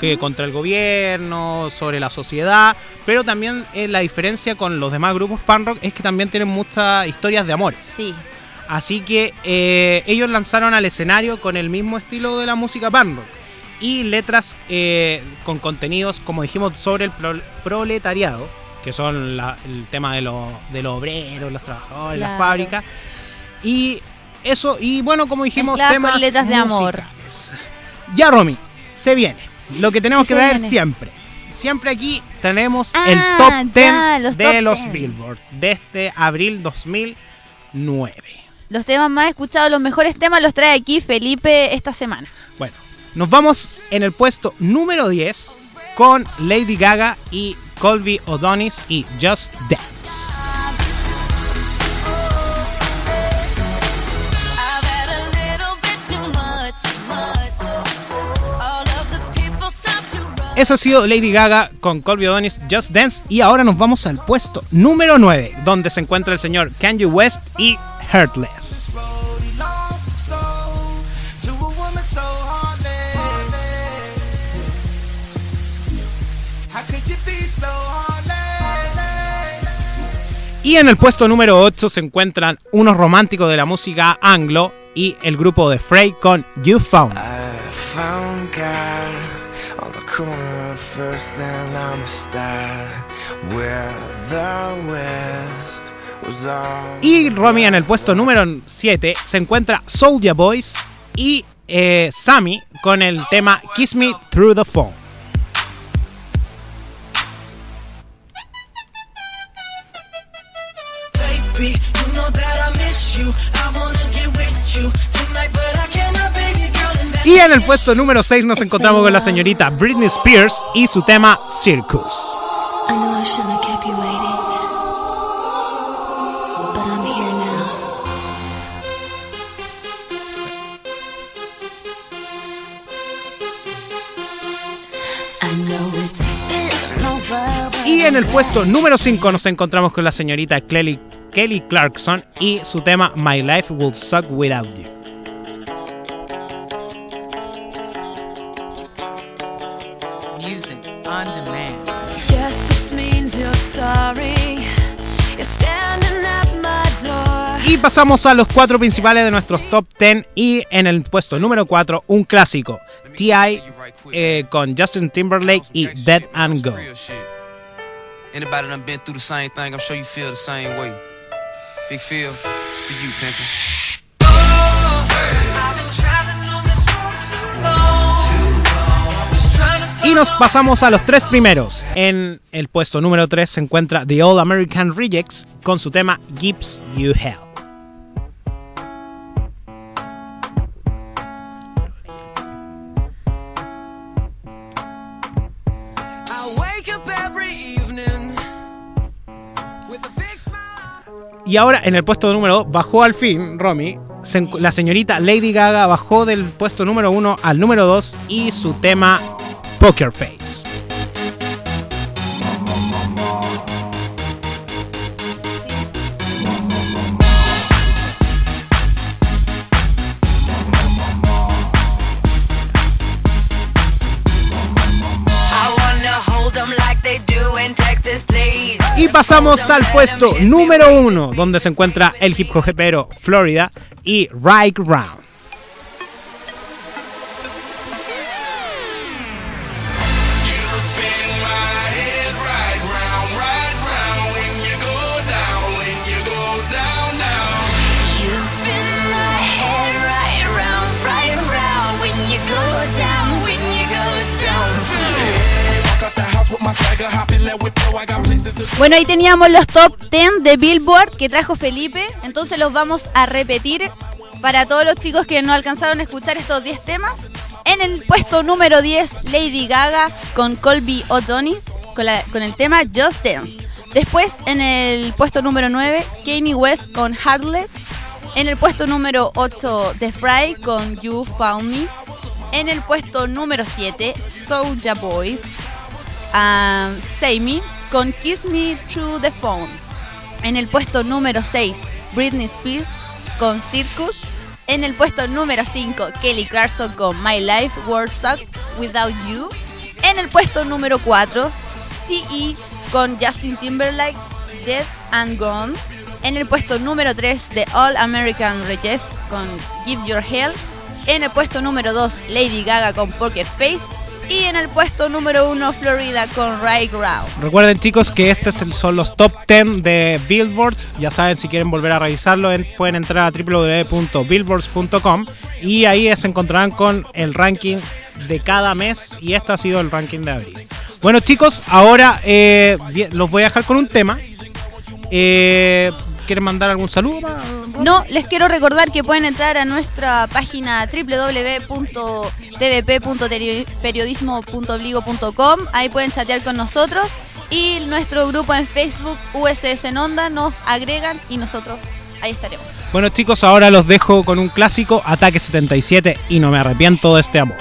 que contra el gobierno, sobre la sociedad, pero también eh, la diferencia con los demás grupos punk rock es que también tienen muchas historias de amores. Sí. Así que eh, ellos lanzaron al escenario con el mismo estilo de la música punk rock y letras eh, con contenidos, como dijimos, sobre el pro- proletariado, que son la- el tema de, los de los obreros, los trabajadores, las fábricas. Y eso, y bueno, como dijimos, con temas de amor. Ya, Romy, se viene. Lo que tenemos ¿Qué que viene? siempre. siempre aquí tenemos Ah, el top 10 ya, los de top los 10. Billboard de este abril 2009. Los temas más escuchados, los mejores temas los trae aquí Felipe esta semana. Bueno, nos vamos en el puesto número 10 con Lady Gaga y Colby O'Donis y Just Dance. Eso ha sido Lady Gaga con Colby O'Donis, Just Dance. Y ahora nos vamos al puesto número 9, donde se encuentra el señor Kanye West y Heartless. Y en el puesto número 8 se encuentran unos románticos de la música anglo y el grupo de Frey con You found First and Amistad, where the West was all. Y Romy en el puesto número 7 se encuentra Soulja Boys y eh, Sammy con el tema Kiss Me Through the Phone. Baby, Y en el puesto número 6 nos encontramos con la señorita Britney Spears y su tema Circus. I know I shouldn't have kept you waiting. But I'm here now. I know it's been a while, but Y en el puesto número 5 nos encontramos con la señorita Kelly, Kelly Clarkson y su tema My Life Will Suck Without You. Y pasamos a los cuatro principales de nuestros top 10 y en el puesto número 4 un clásico, T.I. eh, con Justin Timberlake y Dead and Go. Anybody done been through the same thing, I'm sure you feel the same way. Big Phil, it's for you, pimpin'. Y nos pasamos a los tres primeros. En el puesto número 3 se encuentra The All American Rejects con su tema Gives You Hell. Y ahora en el puesto número 2 bajó al fin, Romy. se La señorita Lady Gaga bajó del puesto número 1 al número 2 y su tema Poker Face. 'em. Y pasamos al puesto número 1, donde se encuentra el hip hopero Florida y Right Round. Bueno, ahí teníamos los top 10 de Billboard que trajo Felipe. Entonces los vamos a repetir para todos los chicos que no alcanzaron a escuchar estos 10 temas. En el puesto número 10, Lady Gaga con Colby O'Donis con, con el tema Just Dance. Después, en el puesto número 9, Kanye West con Heartless. En el puesto número 8, The Fry con You Found Me. En el puesto número 7, Soulja Boys um, Say Me con Kiss Me Through the Phone. En el puesto número 6, Britney Spears con Circus. En el puesto número 5, Kelly Clarkson con My Life Will Suck Without You. En el puesto número 4, T.E. con Justin Timberlake, Dead and Gone. En el puesto número 3, The All American Rejects con Give Your Hell. En el puesto número 2, Lady Gaga con Poker Face. Y en el puesto número 1, Florida con Right Ground. Recuerden chicos que estos son los top 10 de Billboard. Ya saben, si quieren volver a revisarlo, en- pueden entrar a www.billboards.com y ahí se encontrarán con el ranking de cada mes y este ha sido el ranking de abril. Bueno chicos, ahora eh, los voy a dejar con un tema. Eh, ¿Quieren mandar algún saludo? No, les quiero recordar que pueden entrar a nuestra página www.tvp.periodismo.obligo.com. Ahí pueden chatear con nosotros. Y nuestro grupo en Facebook, USS en Onda, nos agregan y nosotros ahí estaremos. Bueno chicos, ahora los dejo con un clásico, Ataque 77 y no me arrepiento de este amor.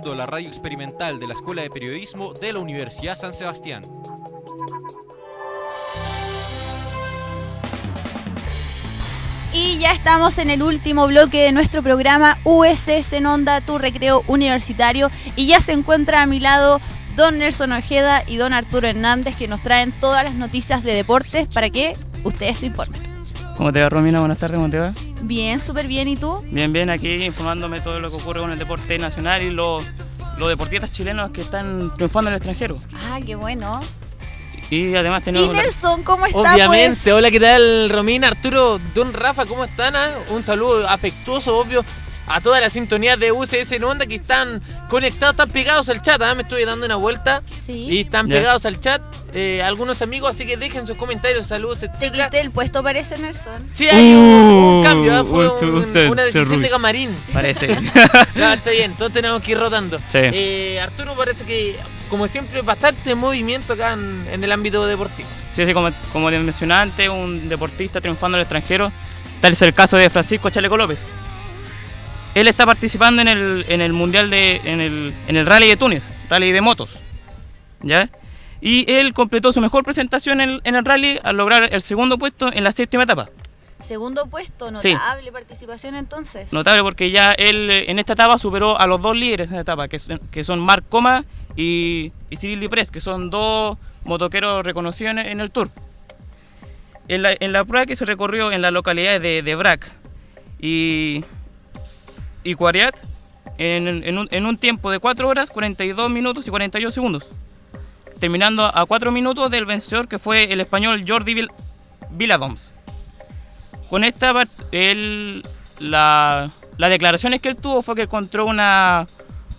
Escuchando la radio experimental de la Escuela de Periodismo de la Universidad San Sebastián. Y ya estamos en el último bloque de nuestro programa USS en Onda, tu recreo universitario. Y ya se encuentra a mi lado don Nelson Ojeda y don Arturo Hernández que nos traen todas las noticias de deportes para que ustedes se informen. ¿Cómo te va, Romina? Buenas tardes, ¿cómo te va? Bien, súper bien. ¿Y tú? Bien, bien, aquí informándome todo lo que ocurre con el deporte nacional y los, los deportistas chilenos que están triunfando en el extranjero. Ah, qué bueno. Y además ¿Y tenemos... la- Nelson, cómo está? Obviamente, pues? hola, ¿qué tal? Romina, Arturo, Don Rafa, ¿cómo están? ah? Un saludo afectuoso, obvio, a toda la sintonía de UCS en onda que están conectados, están pegados al chat. ¿ah? Me estoy dando una vuelta Sí. y están Ya. pegados al chat. Eh, algunos amigos, así que dejen sus comentarios, saludos, Te quité el puesto, parece Nelson. Sí, hay un, un Uh, cambio, ¿ah? fue usted- un- usted, una decisión de camarín. Parece. Ya, está bien, todos tenemos que ir rotando. Sí. Eh, Arturo parece que, como siempre, bastante movimiento acá en, en el ámbito deportivo. Sí, sí, como, como te mencionaba antes, un deportista triunfando en el extranjero. Tal es el caso de Francisco Chaleco López. Él está participando en el, en el mundial de. En el, en el rally de Túnez, rally de motos. ¿Ya? Y él completó su mejor presentación en, en el rally al lograr el segundo puesto en la séptima etapa. Segundo puesto, Sí. notable participación entonces. Notable porque ya él eh, en esta etapa superó a los dos líderes en esta etapa, que son, que son Marc Coma y, y Cyril Dupres, que son dos motoqueros reconocidos en, en el Tour. En la, en la prueba que se recorrió en las localidades de, de Brac y, y Cuariat, en, en un, en un tiempo de 4 horas, 42 minutos y 41 segundos, terminando a 4 minutos del vencedor que fue el español Jordi Vil- Viladoms. Con esta, él, la, las declaraciones que él tuvo fue que encontró una,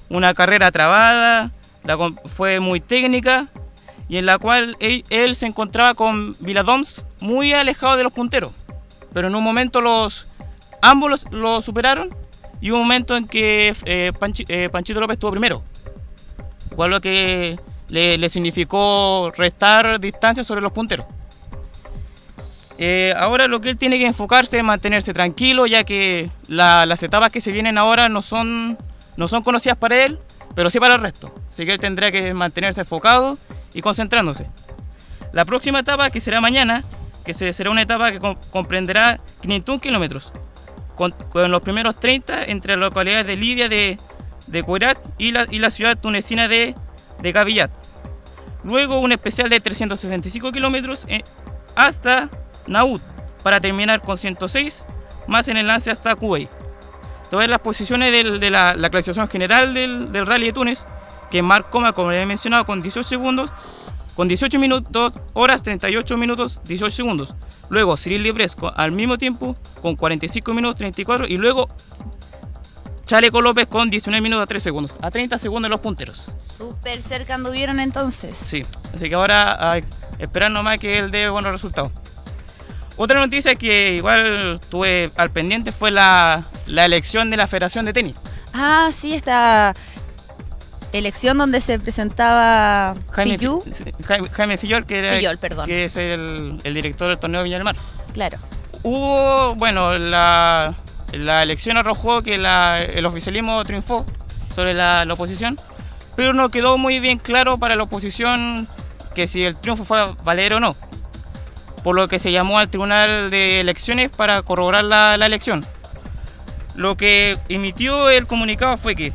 una carrera trabada, fue muy técnica y en la cual él, se encontraba con Viladoms muy alejado de los punteros. Pero en un momento los ambos los, lo superaron y un momento en que eh, eh, Panchito López estuvo primero. Igual lo que le, le significó restar distancia sobre los punteros. Eh, ahora lo que él tiene que enfocarse es mantenerse tranquilo, ya que la- las etapas que se vienen ahora no son, no son conocidas para él, pero sí para el resto. Así que él tendrá que mantenerse enfocado y concentrándose. La próxima etapa, que será mañana, que se- será una etapa que com- comprenderá 501 kilómetros, con, con los primeros 30 entre las localidades de Libia de, de Cuerat y la, y la ciudad tunecina de, de Gavillat. Luego un especial de 365 kilómetros eh, hasta Naud para terminar con 106 más en el lance hasta Kuwait. Todas las posiciones del- de la, la clasificación general del, del Rally de Túnez, que Marc Coma, como le he mencionado, con 18 segundos, con 18 minutos, horas 38 minutos, 18 segundos. Luego Cyril Libres al mismo tiempo con 45 minutos 34 y luego Chaleco López con 19 minutos a 3 segundos. A 30 segundos los punteros. Súper cerca anduvieron entonces. Sí, así que ahora hay esperar nomás que él dé buenos resultados. Otra noticia que igual tuve al pendiente fue la, la elección de la Federación de Tenis. Ah, sí, esta elección donde se presentaba Jaime, Fillú. Fi- sí, Jaime, Fillol, que, era- Fillol, perdón. que es el, el director del torneo de Viña del Mar. Claro. Hubo, bueno, la, la elección arrojó que el oficialismo triunfó sobre la, la oposición, pero no quedó muy bien claro para la oposición que si el triunfo fue valer o no. Por lo que se llamó al Tribunal de Elecciones para corroborar la, la elección. Lo que emitió el comunicado fue que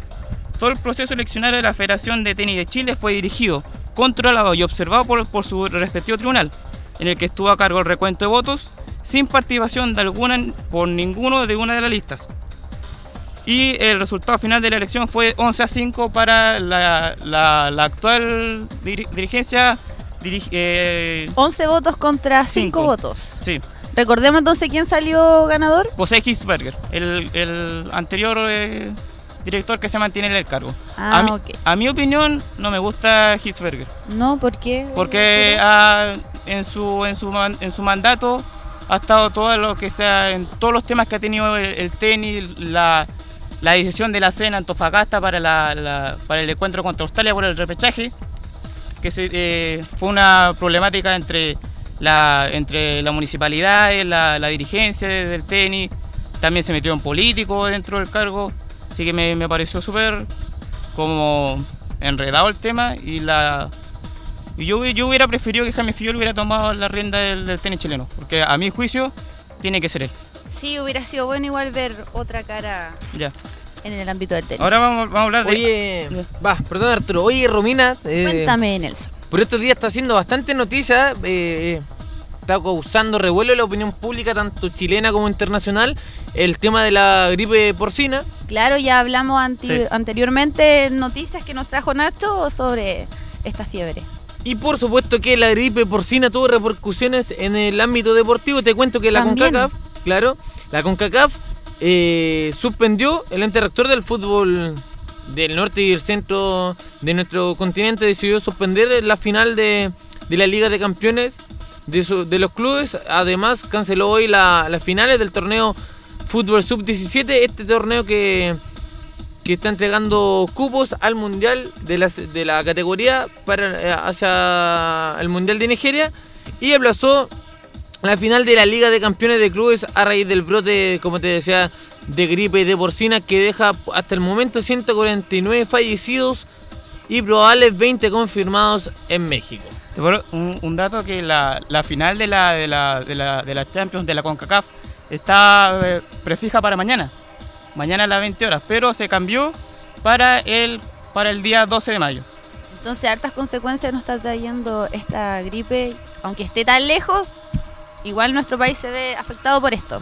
todo el proceso eleccionario de la Federación de Tenis de Chile fue dirigido, controlado y observado por, por su respectivo tribunal, en el que estuvo a cargo el recuento de votos, sin participación de alguna por ninguno de una de las listas. Y el resultado final de la elección fue 11 a 5 para la, la- la actual diri- dirigencia. diri- eh, 11 votos contra 5 Cinco. votos. sí, Recordemos entonces quién salió ganador. José Hitzberger, el, el anterior eh, director que se mantiene en el cargo. Ah, a, mi, ok. a mi opinión, no me gusta Hitzberger. No, ¿por qué? Porque ha- en, su, en, su, en su mandato ha estado todo lo que sea, en todos los temas que ha tenido el, tenis, la, decisión de la cena Antofagasta para, la, para el encuentro contra Australia por el repechaje, que eh, fue una problemática entre la, municipalidad, la, dirigencia del tenis, también se metió en político dentro del cargo, así que me, me pareció súper como enredado el tema y la y yo, yo hubiera preferido que Jaime Fillol hubiera tomado la rienda del, del tenis chileno, porque a mi juicio tiene que ser él. Sí, hubiera sido bueno igual ver otra cara Ya. en el ámbito del tenis. Ahora vamos, vamos a hablar de. Oye, va, perdón Arturo. Oye, Romina. eh, Cuéntame, Nelson. Por estos días está haciendo bastante noticia. eh, está causando revuelo en la opinión pública, tanto chilena como internacional, el tema de la gripe porcina. Claro, ya hablamos anti- Sí. anteriormente en noticias que nos trajo Nacho sobre esta fiebre. Y por supuesto que la gripe porcina tuvo repercusiones en el ámbito deportivo. Te cuento que la También. CONCACAF claro, la CONCACAF eh, suspendió el ente rector del fútbol del norte y el centro de nuestro continente, decidió suspender la final de, de la Liga de Campeones de, su- de los clubes. Además, canceló hoy la- las finales del torneo Fútbol Sub-17, este torneo que, que está entregando cupos al Mundial de la, de la categoría para eh, hacia el Mundial de Nigeria y aplazó la final de la Liga de Campeones de Clubes a raíz del brote, como te decía, de gripe de porcina que deja hasta el momento 149 fallecidos y probables 20 confirmados en México. Un dato que la, la final de la, de, la, de, la, de la Champions de la CONCACAF está eh, prefija para mañana. Mañana a las 20 horas, pero se cambió para el, para el día 12 de mayo. Entonces, hartas consecuencias nos está trayendo esta gripe, aunque esté tan lejos, igual nuestro país se ve afectado por esto.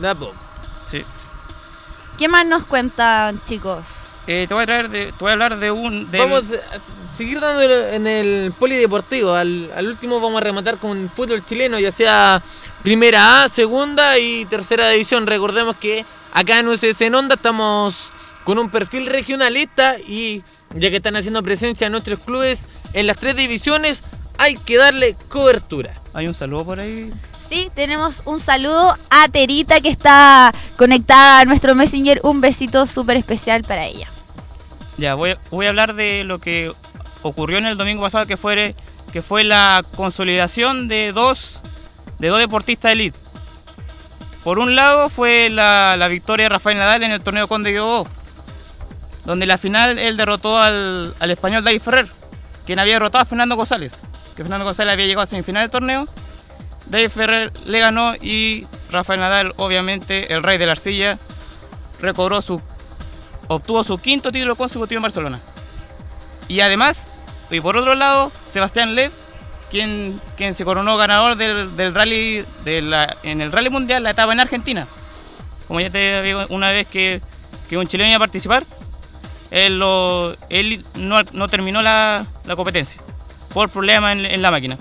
Sí. ¿Qué más nos cuentan, chicos? Eh, te voy a traer de, te voy a hablar de un del- Vamos a seguir dando en el polideportivo. Al, al último vamos a rematar con fútbol chileno, ya sea primera A, segunda y tercera división. Recordemos que acá en UCS en Onda estamos con un perfil regionalista y ya que están haciendo presencia en nuestros clubes en las tres divisiones, hay que darle cobertura. Hay un saludo por ahí. Sí, tenemos un saludo a Terita que está conectada a nuestro Messenger. Un besito súper especial para ella. Ya, voy, voy a hablar de lo que ocurrió en el domingo pasado, que fue, que fue la consolidación de dos, de dos deportistas de elite. Por un lado fue la, la victoria de Rafael Nadal en el torneo Conde de Godó, donde en la final él derrotó al, al español David Ferrer, quien había derrotado a Fernando González, que Fernando González había llegado a semifinal del torneo. David Ferrer le ganó y Rafael Nadal, obviamente el rey de la arcilla, recobró su obtuvo su quinto título consecutivo en Barcelona. Y además, y por otro lado, Sebastián Lev, quien, quien se coronó ganador del, del rally de la- en el rally mundial, la etapa en Argentina. Como ya te digo una vez que, que un chileno iba a participar, él, lo- él no, no terminó la, la competencia por problemas en, en la máquina.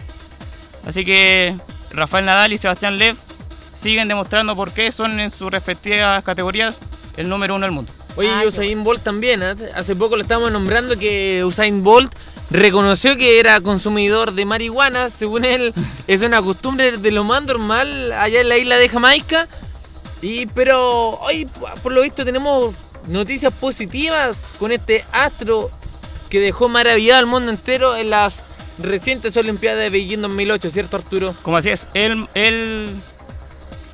Así que Rafael Nadal y Sebastián Lev siguen demostrando por qué son en sus respectivas categorías el número uno del mundo. Oye, Ah, y Usain Bolt también, ¿eh? hace poco lo estábamos nombrando que Usain Bolt reconoció que era consumidor de marihuana, según él es una costumbre de lo más normal allá en la isla de Jamaica. Y pero hoy por lo visto tenemos noticias positivas con este astro que dejó maravillado al mundo entero en las recientes Olimpiadas de Beijing 2008, ¿cierto Arturo? Como así es, él, él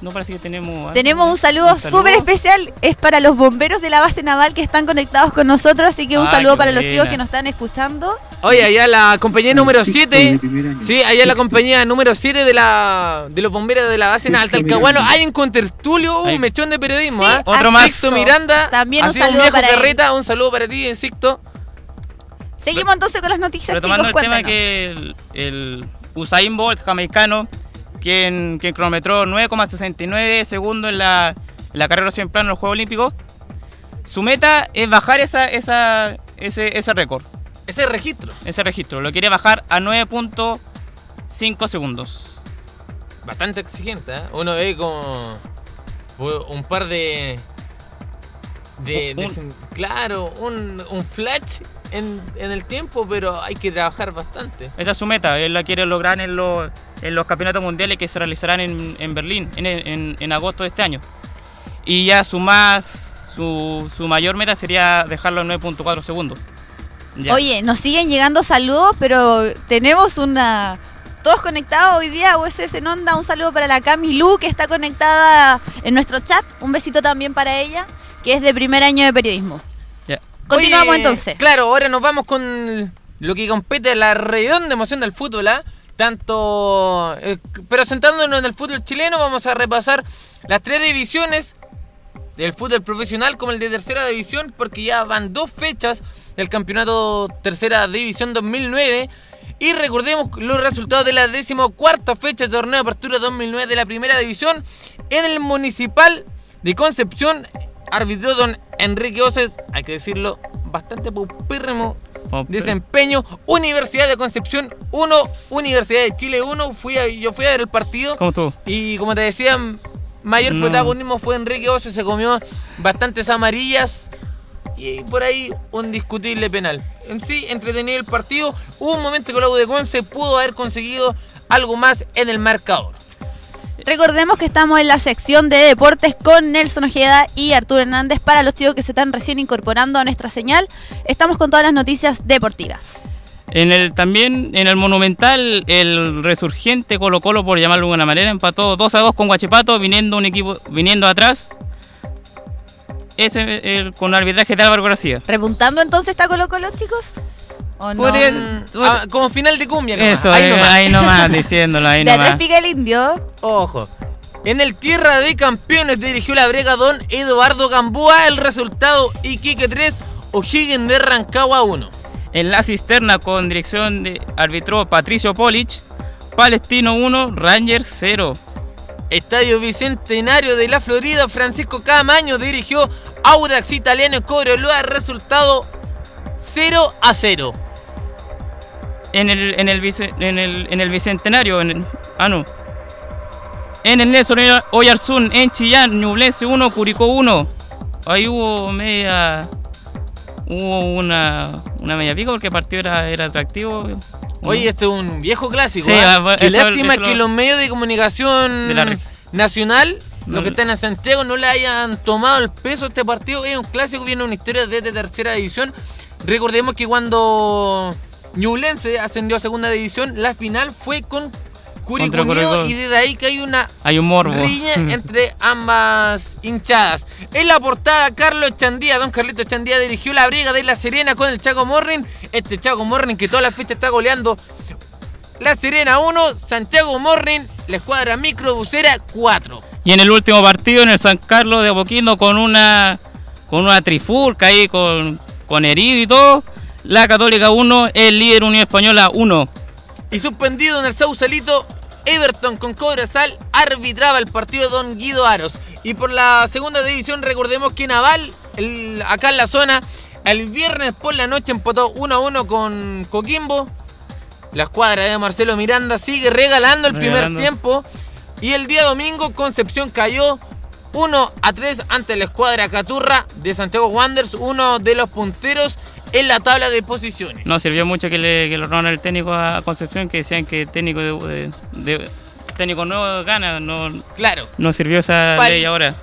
no parece que tenemos. Tenemos un saludo súper especial, es para los bomberos de la base naval que están conectados con nosotros, así que un Ah, saludo para los chicos que nos están escuchando. Oye, allá la compañía número 7. Sí, allá la compañía número 7 de la de los bomberos de la base naval Talcahuano. Hay un contertulio, un mechón de periodismo, Sí, ¿ah? Otro más. Sixto Miranda. También un un saludo viejo para él. carreta, un saludo para ti, Sixto. Seguimos entonces con las noticias, Retomando chicos, el tema cuéntanos. que el, el Usain Bolt, jamaicano, quien, quien cronometró 9,69 segundos en la, en la carrera 100 plano en los Juegos Olímpicos, su meta es bajar esa, esa, ese, ese récord, Ese registro. ese registro. Lo quiere bajar a 9.5 segundos. Bastante exigente, ¿eh? Uno ve como un par de. De, de Un- claro, un, un flash en, en el tiempo, pero hay que trabajar bastante. Esa es su meta, él la quiere lograr en los, en los campeonatos mundiales que se realizarán en, en Berlín en, en- en agosto de este año. Y ya su más, su, su mayor meta sería dejarlo en 9.4 segundos. Ya. Oye, nos siguen llegando saludos, pero tenemos una... Todos conectados hoy día, USS en Onda. Un saludo para la Cami Lu, que está conectada en nuestro chat. Un besito también para ella, que es de primer año de periodismo. Continuamos Oye, entonces. Claro, ahora nos vamos con lo que compete la redonda emoción del fútbol, ¿ah? Tanto. eh, pero sentándonos en el fútbol chileno, vamos a repasar las tres divisiones del fútbol profesional como el de tercera división, porque ya van dos fechas del campeonato tercera división 2009. Y recordemos los resultados de la decimocuarta fecha de torneo de apertura 2009 de la primera división en el municipal de Concepción. Arbitró don Enrique Oces, hay que decirlo, bastante paupérrimo desempeño. Universidad de Concepción 1, Universidad de Chile 1. Fui a- yo fui a ver el partido. Y como te decía, mayor No. protagonismo fue Enrique Ocio, se comió bastantes amarillas y por ahí un discutible penal. En sí, entretenido el partido. Hubo un momento que la U de Conce pudo haber conseguido algo más en el marcador. Recordemos que estamos en la sección de deportes con Nelson Ojeda y Arturo Hernández para los chicos que se están recién incorporando a nuestra señal. Estamos con todas las noticias deportivas. En el, también en el Monumental, el resurgente Colo Colo, por llamarlo de alguna manera, empató 2 a 2 con Guachipato, viniendo un equipo viniendo atrás. Ese el- con arbitraje de Álvaro García. ¿Repuntando entonces está Colo Colo, chicos? ¿O no? Podría- ah, como final de cumbia. nomás, Eso, ahí eh, nomás. ahí nomás, diciéndolo, ahí nomás. pica el indio. Ojo. En el Tierra de Campeones dirigió la brega don Eduardo Gamboa. El resultado Iquique 3, O'Higgins de Rancagua 1. En la cisterna con dirección de árbitro Patricio Polich, Palestino 1, Rangers 0. Estadio Bicentenario de la Florida, Francisco Camaño dirigió Audax Italiano Cobreloa. Resultado 0 a 0. En el, en el, vice- en el, en el bicentenario, en el, ah no. En el Nelson Oyarzún, en Chillán, Ñublense 1, Curicó 1. Ahí hubo media. Hubo una, una media pica porque el partido era, era atractivo. Oye, este es un viejo clásico. Sí, bueno, Qué lástima que lo- los medios de comunicación De la re- nacional, No los que están en Santiago, no le hayan tomado el peso a este partido. Es un clásico, viene una historia desde tercera división. Recordemos que cuando Ñublense ascendió a segunda división, la final fue con Curicó. y desde ahí que hay una Hay un morbo. riña entre ambas hinchadas. En la portada, Carlos Chandía, don Carlito Chandía dirigió la briga de La Serena con el Chaco Morrin. Este Chaco Morrin que toda la fecha está goleando. La Serena 1, Santiago Morrin, la escuadra microbusera 4. Y en el último partido en el San Carlos de Apoquindo con una con una trifulca ahí con, con herido y todo. La Católica 1, el líder Unión Española 1. Y suspendido en el Sausalito, Everton con Cobresal arbitraba el partido Don Guido Aros. Y por la segunda división recordemos que Naval, el- acá en la zona, el viernes por la noche empató 1 a 1 con Coquimbo. La escuadra de Marcelo Miranda sigue regalando el primer tiempo. Y el día domingo Concepción cayó 1 a 3 ante la escuadra Caturra de Santiago Wanderers, uno de los punteros en la tabla de posiciones. No sirvió mucho que le, que le robaron el técnico a Concepción, que decían que técnico de, de- de- técnico nuevo gana, no, Claro. no sirvió esa Vale. ley ahora.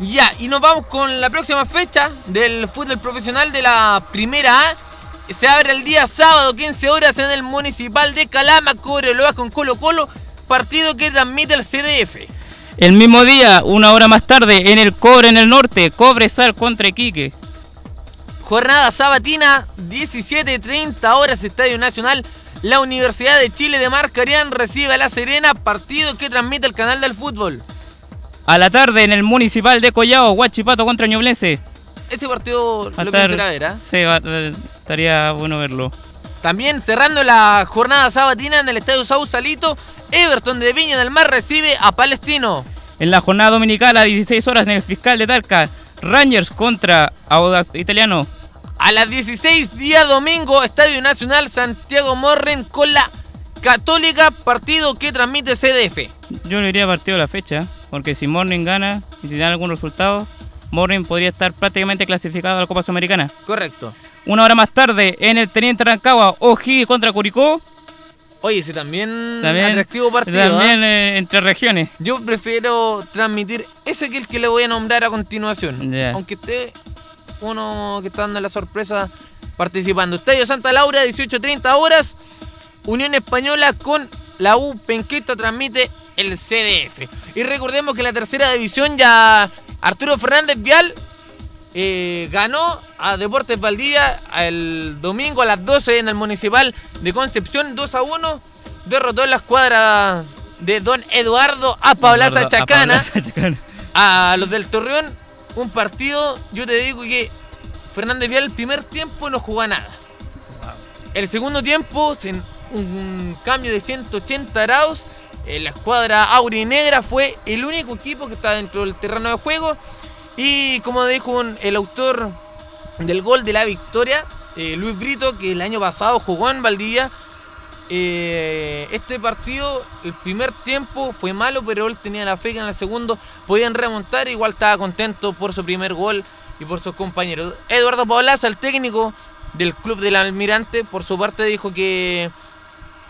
Ya, y nos vamos con la próxima fecha del fútbol profesional de la primera A. Se abre el día sábado, 15 horas, en el Municipal de Calama, Cobreloa con Colo Colo, partido que transmite el CDF. El mismo día, una hora más tarde, en el Cobre en el norte, Cobresal contra Iquique. Jornada sabatina, 17.30 horas, Estadio Nacional. La Universidad de Chile de Marcarián recibe a La Serena, partido que transmite el canal del fútbol. A la tarde, en el Municipal de Collao, Huachipato contra Ñublense. Este partido Va lo estar- que ver, ¿ah? Sí, va- eh, estaría bueno verlo. También cerrando la jornada sabatina en el Estadio Sausalito, Everton de Viña del Mar recibe a Palestino. En la jornada dominical a 16 horas en el Fiscal de Talca, Rangers contra Audax Italiano. A las 16 día domingo, Estadio Nacional Santiago Morren con la Católica, partido que transmite CDF. Yo le diría partido a la fecha, porque si Morning gana y si dan algún resultado, Morning podría estar prácticamente clasificado a la Copa Sudamericana. Correcto. Una hora más tarde, en el Teniente Rancagua, O'Higgins contra Curicó. Oye, ese también, También, atractivo partido. también ¿ah? eh, entre regiones. Yo prefiero transmitir ese que el que le voy a nombrar a continuación. Aunque esté uno que está dando la sorpresa participando. Estadio Santa Laura, 18.30 horas. Unión Española con la U Penqueto transmite el CDF. Y recordemos que la tercera división ya Arturo Fernández Vial eh, ganó a Deportes Valdivia el domingo a las 12 en el Municipal de Concepción 2 a 1. Derrotó en la escuadra de Don Eduardo a Pablaza a Chacana a los del Torreón. Un partido, yo te digo que Fernández Vial el primer tiempo no jugó nada. El segundo tiempo, en un cambio de 180 grados, eh, la escuadra aurinegra fue el único equipo que está dentro del terreno de juego. Y como dijo el autor del gol de la victoria, eh, Luis Brito, que el año pasado jugó en Valdivia, eh, este partido, el primer tiempo fue malo, pero él tenía la fe que en el segundo podían remontar. Igual estaba contento por su primer gol y por sus compañeros. Eduardo Paulaza, el técnico del club del Almirante, por su parte dijo que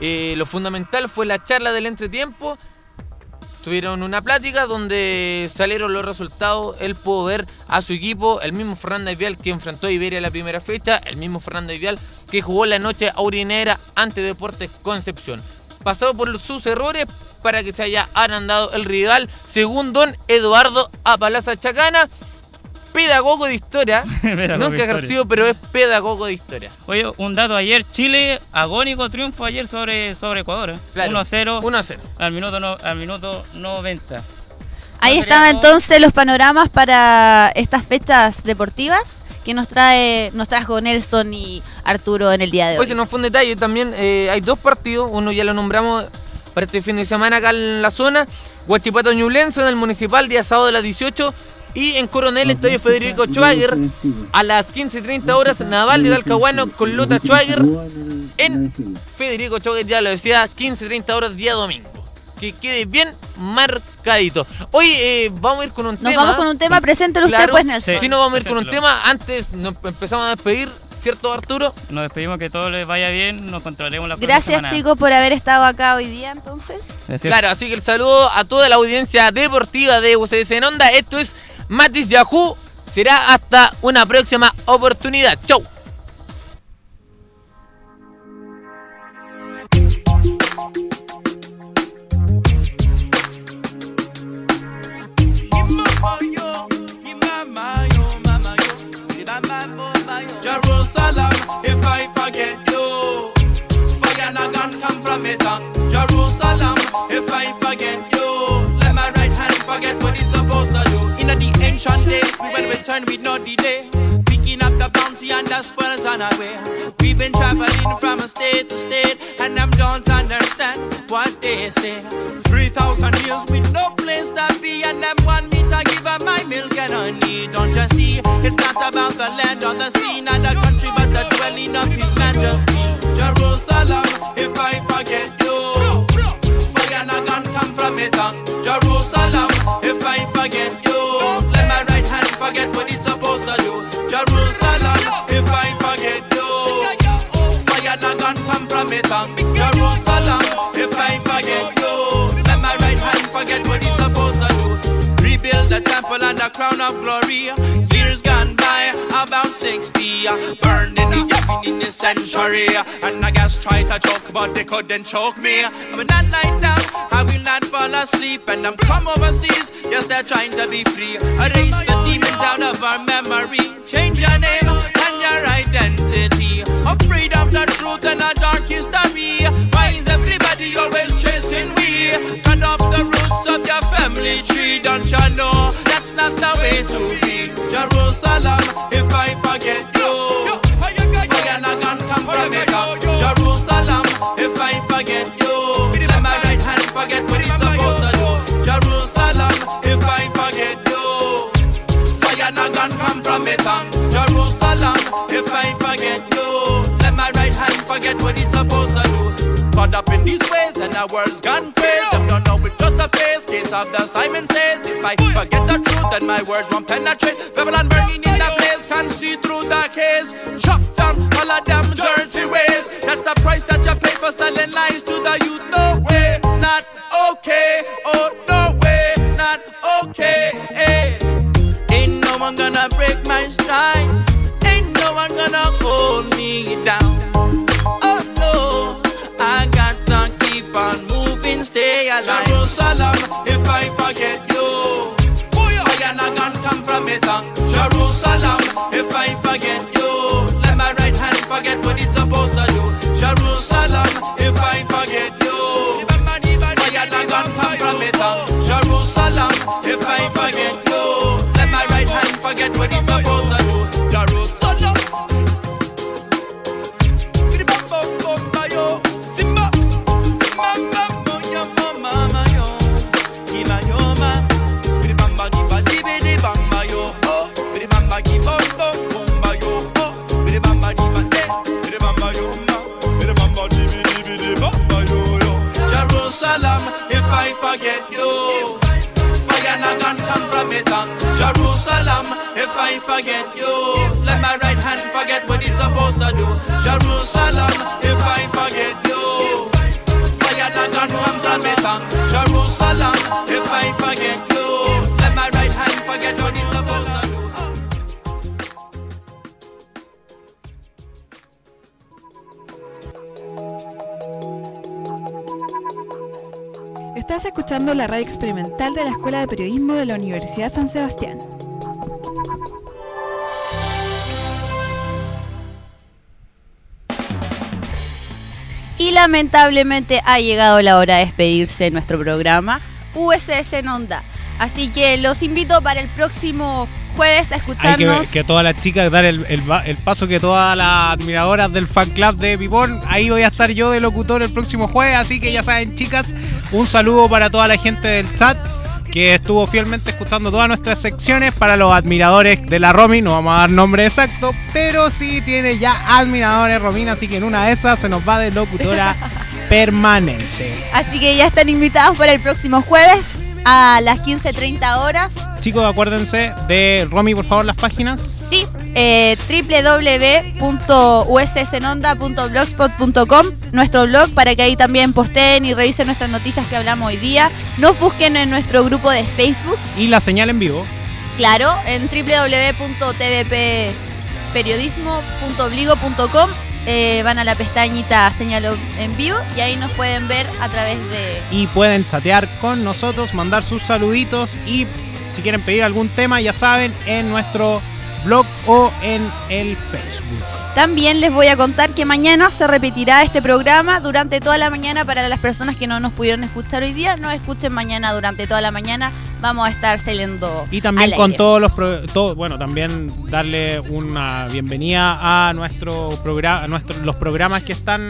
eh, lo fundamental fue la charla del entretiempo. Tuvieron una plática donde salieron los resultados. Él pudo ver a su equipo, el mismo Fernández Vial que enfrentó a Iberia la primera fecha, el mismo Fernández Vial que jugó la noche aurinera ante Deportes Concepción. Pasó por sus errores para que se haya agrandado el rival, según don Eduardo Apalaza Chacana, pedagogo de historia. Pedagogo Nunca ejercido, pero es pedagogo de historia. Oye, un dato ayer, Chile agónico triunfo ayer sobre, sobre Ecuador. ¿eh? Claro, 1-0. 1-0. Al minuto, no- al minuto 90. Ahí estaban entonces los panoramas para estas fechas deportivas que nos trae nos trajo Nelson y Arturo en el día de Hoy hoy. se nos fue un detalle también. eh, hay dos partidos. Uno ya lo nombramos para este fin de semana acá en la zona. Huachipato Ñublense en el Municipal, día sábado de las 18. Y en Coronel, Estadio Federico Schwager, a las 15.30 horas, Naval de Talcahuano con Lota Schwager en Federico Schwager, ya lo decía, 15.30 horas, día domingo. Que quede bien marcadito. Hoy eh, vamos a ir con un Nos tema. vamos con un tema, preséntelo usted pues Nelson. Si no, vamos a ir con un tema. Antes nos empezamos a despedir, ¿cierto Arturo? Nos despedimos que todo les vaya bien. Nos controlaremos la próxima Gracias semana. chicos por haber estado acá hoy día entonces. Gracias. Claro, así que el saludo a toda la audiencia deportiva de UCS en Onda. Esto es Matis Yahoo. Será hasta una próxima oportunidad. Chau. If I Days, we will return with no delay, picking up the bounty and the spoils on our way. We've been traveling from a state to state, and them don't understand what they say. Three thousand years with no place to be, and them want me to give up my milk and honey. Don't you see? It's not about the land or the sea, not the country, but the dwelling of His Majesty. Jerusalem, if I forget you, fire not gonna come from it. Jerusalem, if I forget And the crown of glory. Years gone by, about 60. uh, Burned in the in the century. And I guess try to choke, but they couldn't choke me. I will not lie down, I will not fall asleep. And I'm from overseas, yes, they're trying to be free. Erase the demons out of our memory. Change your name and your identity. Afraid of the truth and a dark history. Why is everybody always chasing we? Cut off the roots of your family tree. Don't you know that's not the way to be? Jerusalem, if I forget you, fire come from. Jerusalem, if I forget you, let my right hand forget what it's supposed to do. Jerusalem, if I forget you, fire come from. Jerusalem, if I forget you, let my right hand forget what it's. Caught up in these ways and the world's gone crazy. Them don't know it's just a phase. Case of the Simon says, if I forget the truth, then my words won't penetrate. Babylon burning in the place, can see through the haze. Chop down all of them dirty ways. That's the price that you pay for selling lies to the youth. No way, not okay. Oh, no way, not okay. Forget what it's de la Escuela de Periodismo de la Universidad San Sebastián. Y lamentablemente ha llegado la hora de despedirse de nuestro programa USS en Onda. Así que los invito para el próximo jueves a Hay que, escucharnos. que todas las chicas dar el, el el paso que todas las admiradoras del fan club de Pipón. Ahí voy a estar yo de locutor el próximo jueves. Así que ya saben, chicas, un saludo para toda la gente del chat que estuvo fielmente escuchando todas nuestras secciones. Para los admiradores de la Romy, no vamos a dar nombre exacto, pero sí tiene ya admiradores Romina. Así que en una de esas se nos va de locutora permanente. Así que ya están invitados para el próximo jueves a las 15.30 horas. Chicos, acuérdense de Romy, por favor, las páginas. Sí, eh, www.ussnonda.blogspot.com, nuestro blog, para que ahí también posteen y revisen nuestras noticias que hablamos hoy día. Nos busquen en nuestro grupo de Facebook, Y la señal en vivo. claro, en www.tvpperiodismo.obligo.com. Eh, van a la pestañita señal en vivo y ahí nos pueden ver a través de y pueden chatear con nosotros, mandar sus saluditos y si quieren pedir algún tema, ya saben, en nuestro blog o en el Facebook. También les voy a contar que mañana se repetirá este programa durante toda la mañana para las personas que no nos pudieron escuchar hoy día. No escuchen mañana durante toda la mañana. Vamos a estar saliendo. Y también al con aire. todos los pro- todo- bueno, también darle una bienvenida a nuestro programa, a nuestros los programas que están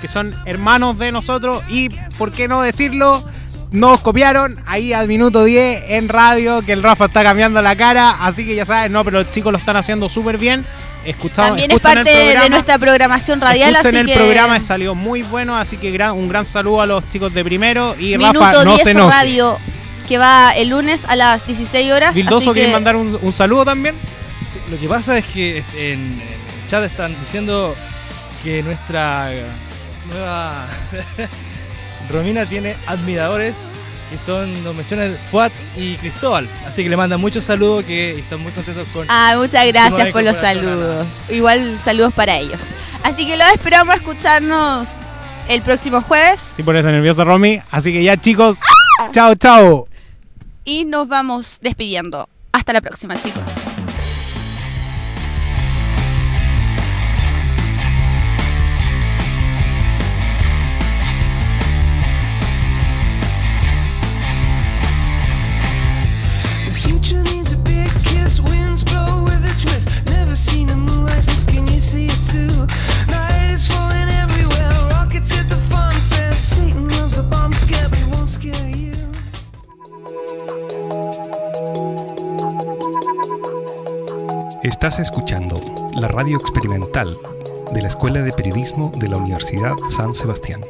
que son hermanos de nosotros y por qué no decirlo, nos copiaron ahí al minuto 10 en radio que el Rafa está cambiando la cara, así que ya saben, no, pero los chicos lo están haciendo súper bien. Escuchamos, También es parte de nuestra programación radial. Así el que programa, salió muy bueno, así que gran- un gran saludo a los chicos de primero y Minuto Rafa, no 10 se. Radio que va el lunes a las 16 horas. Vildoso, que ¿quieren mandar un, un saludo también? Sí, lo que pasa es que este, en el chat están diciendo que nuestra nueva Romina tiene admiradores que son, nos mencionan Fuat y Cristóbal. Así que le mandan muchos saludos que están muy contentos con. Ah, muchas gracias por los saludos. Igual saludos para ellos. Así que los esperamos a escucharnos el próximo jueves Sí, por eso nervioso Romy. Así que ya chicos, chao, chao. Y nos vamos despidiendo. Hasta la próxima, chicos. Never seen a moon like this, can you see it too? Night is falling Estás escuchando la radio experimental de la Escuela de Periodismo de la Universidad San Sebastián.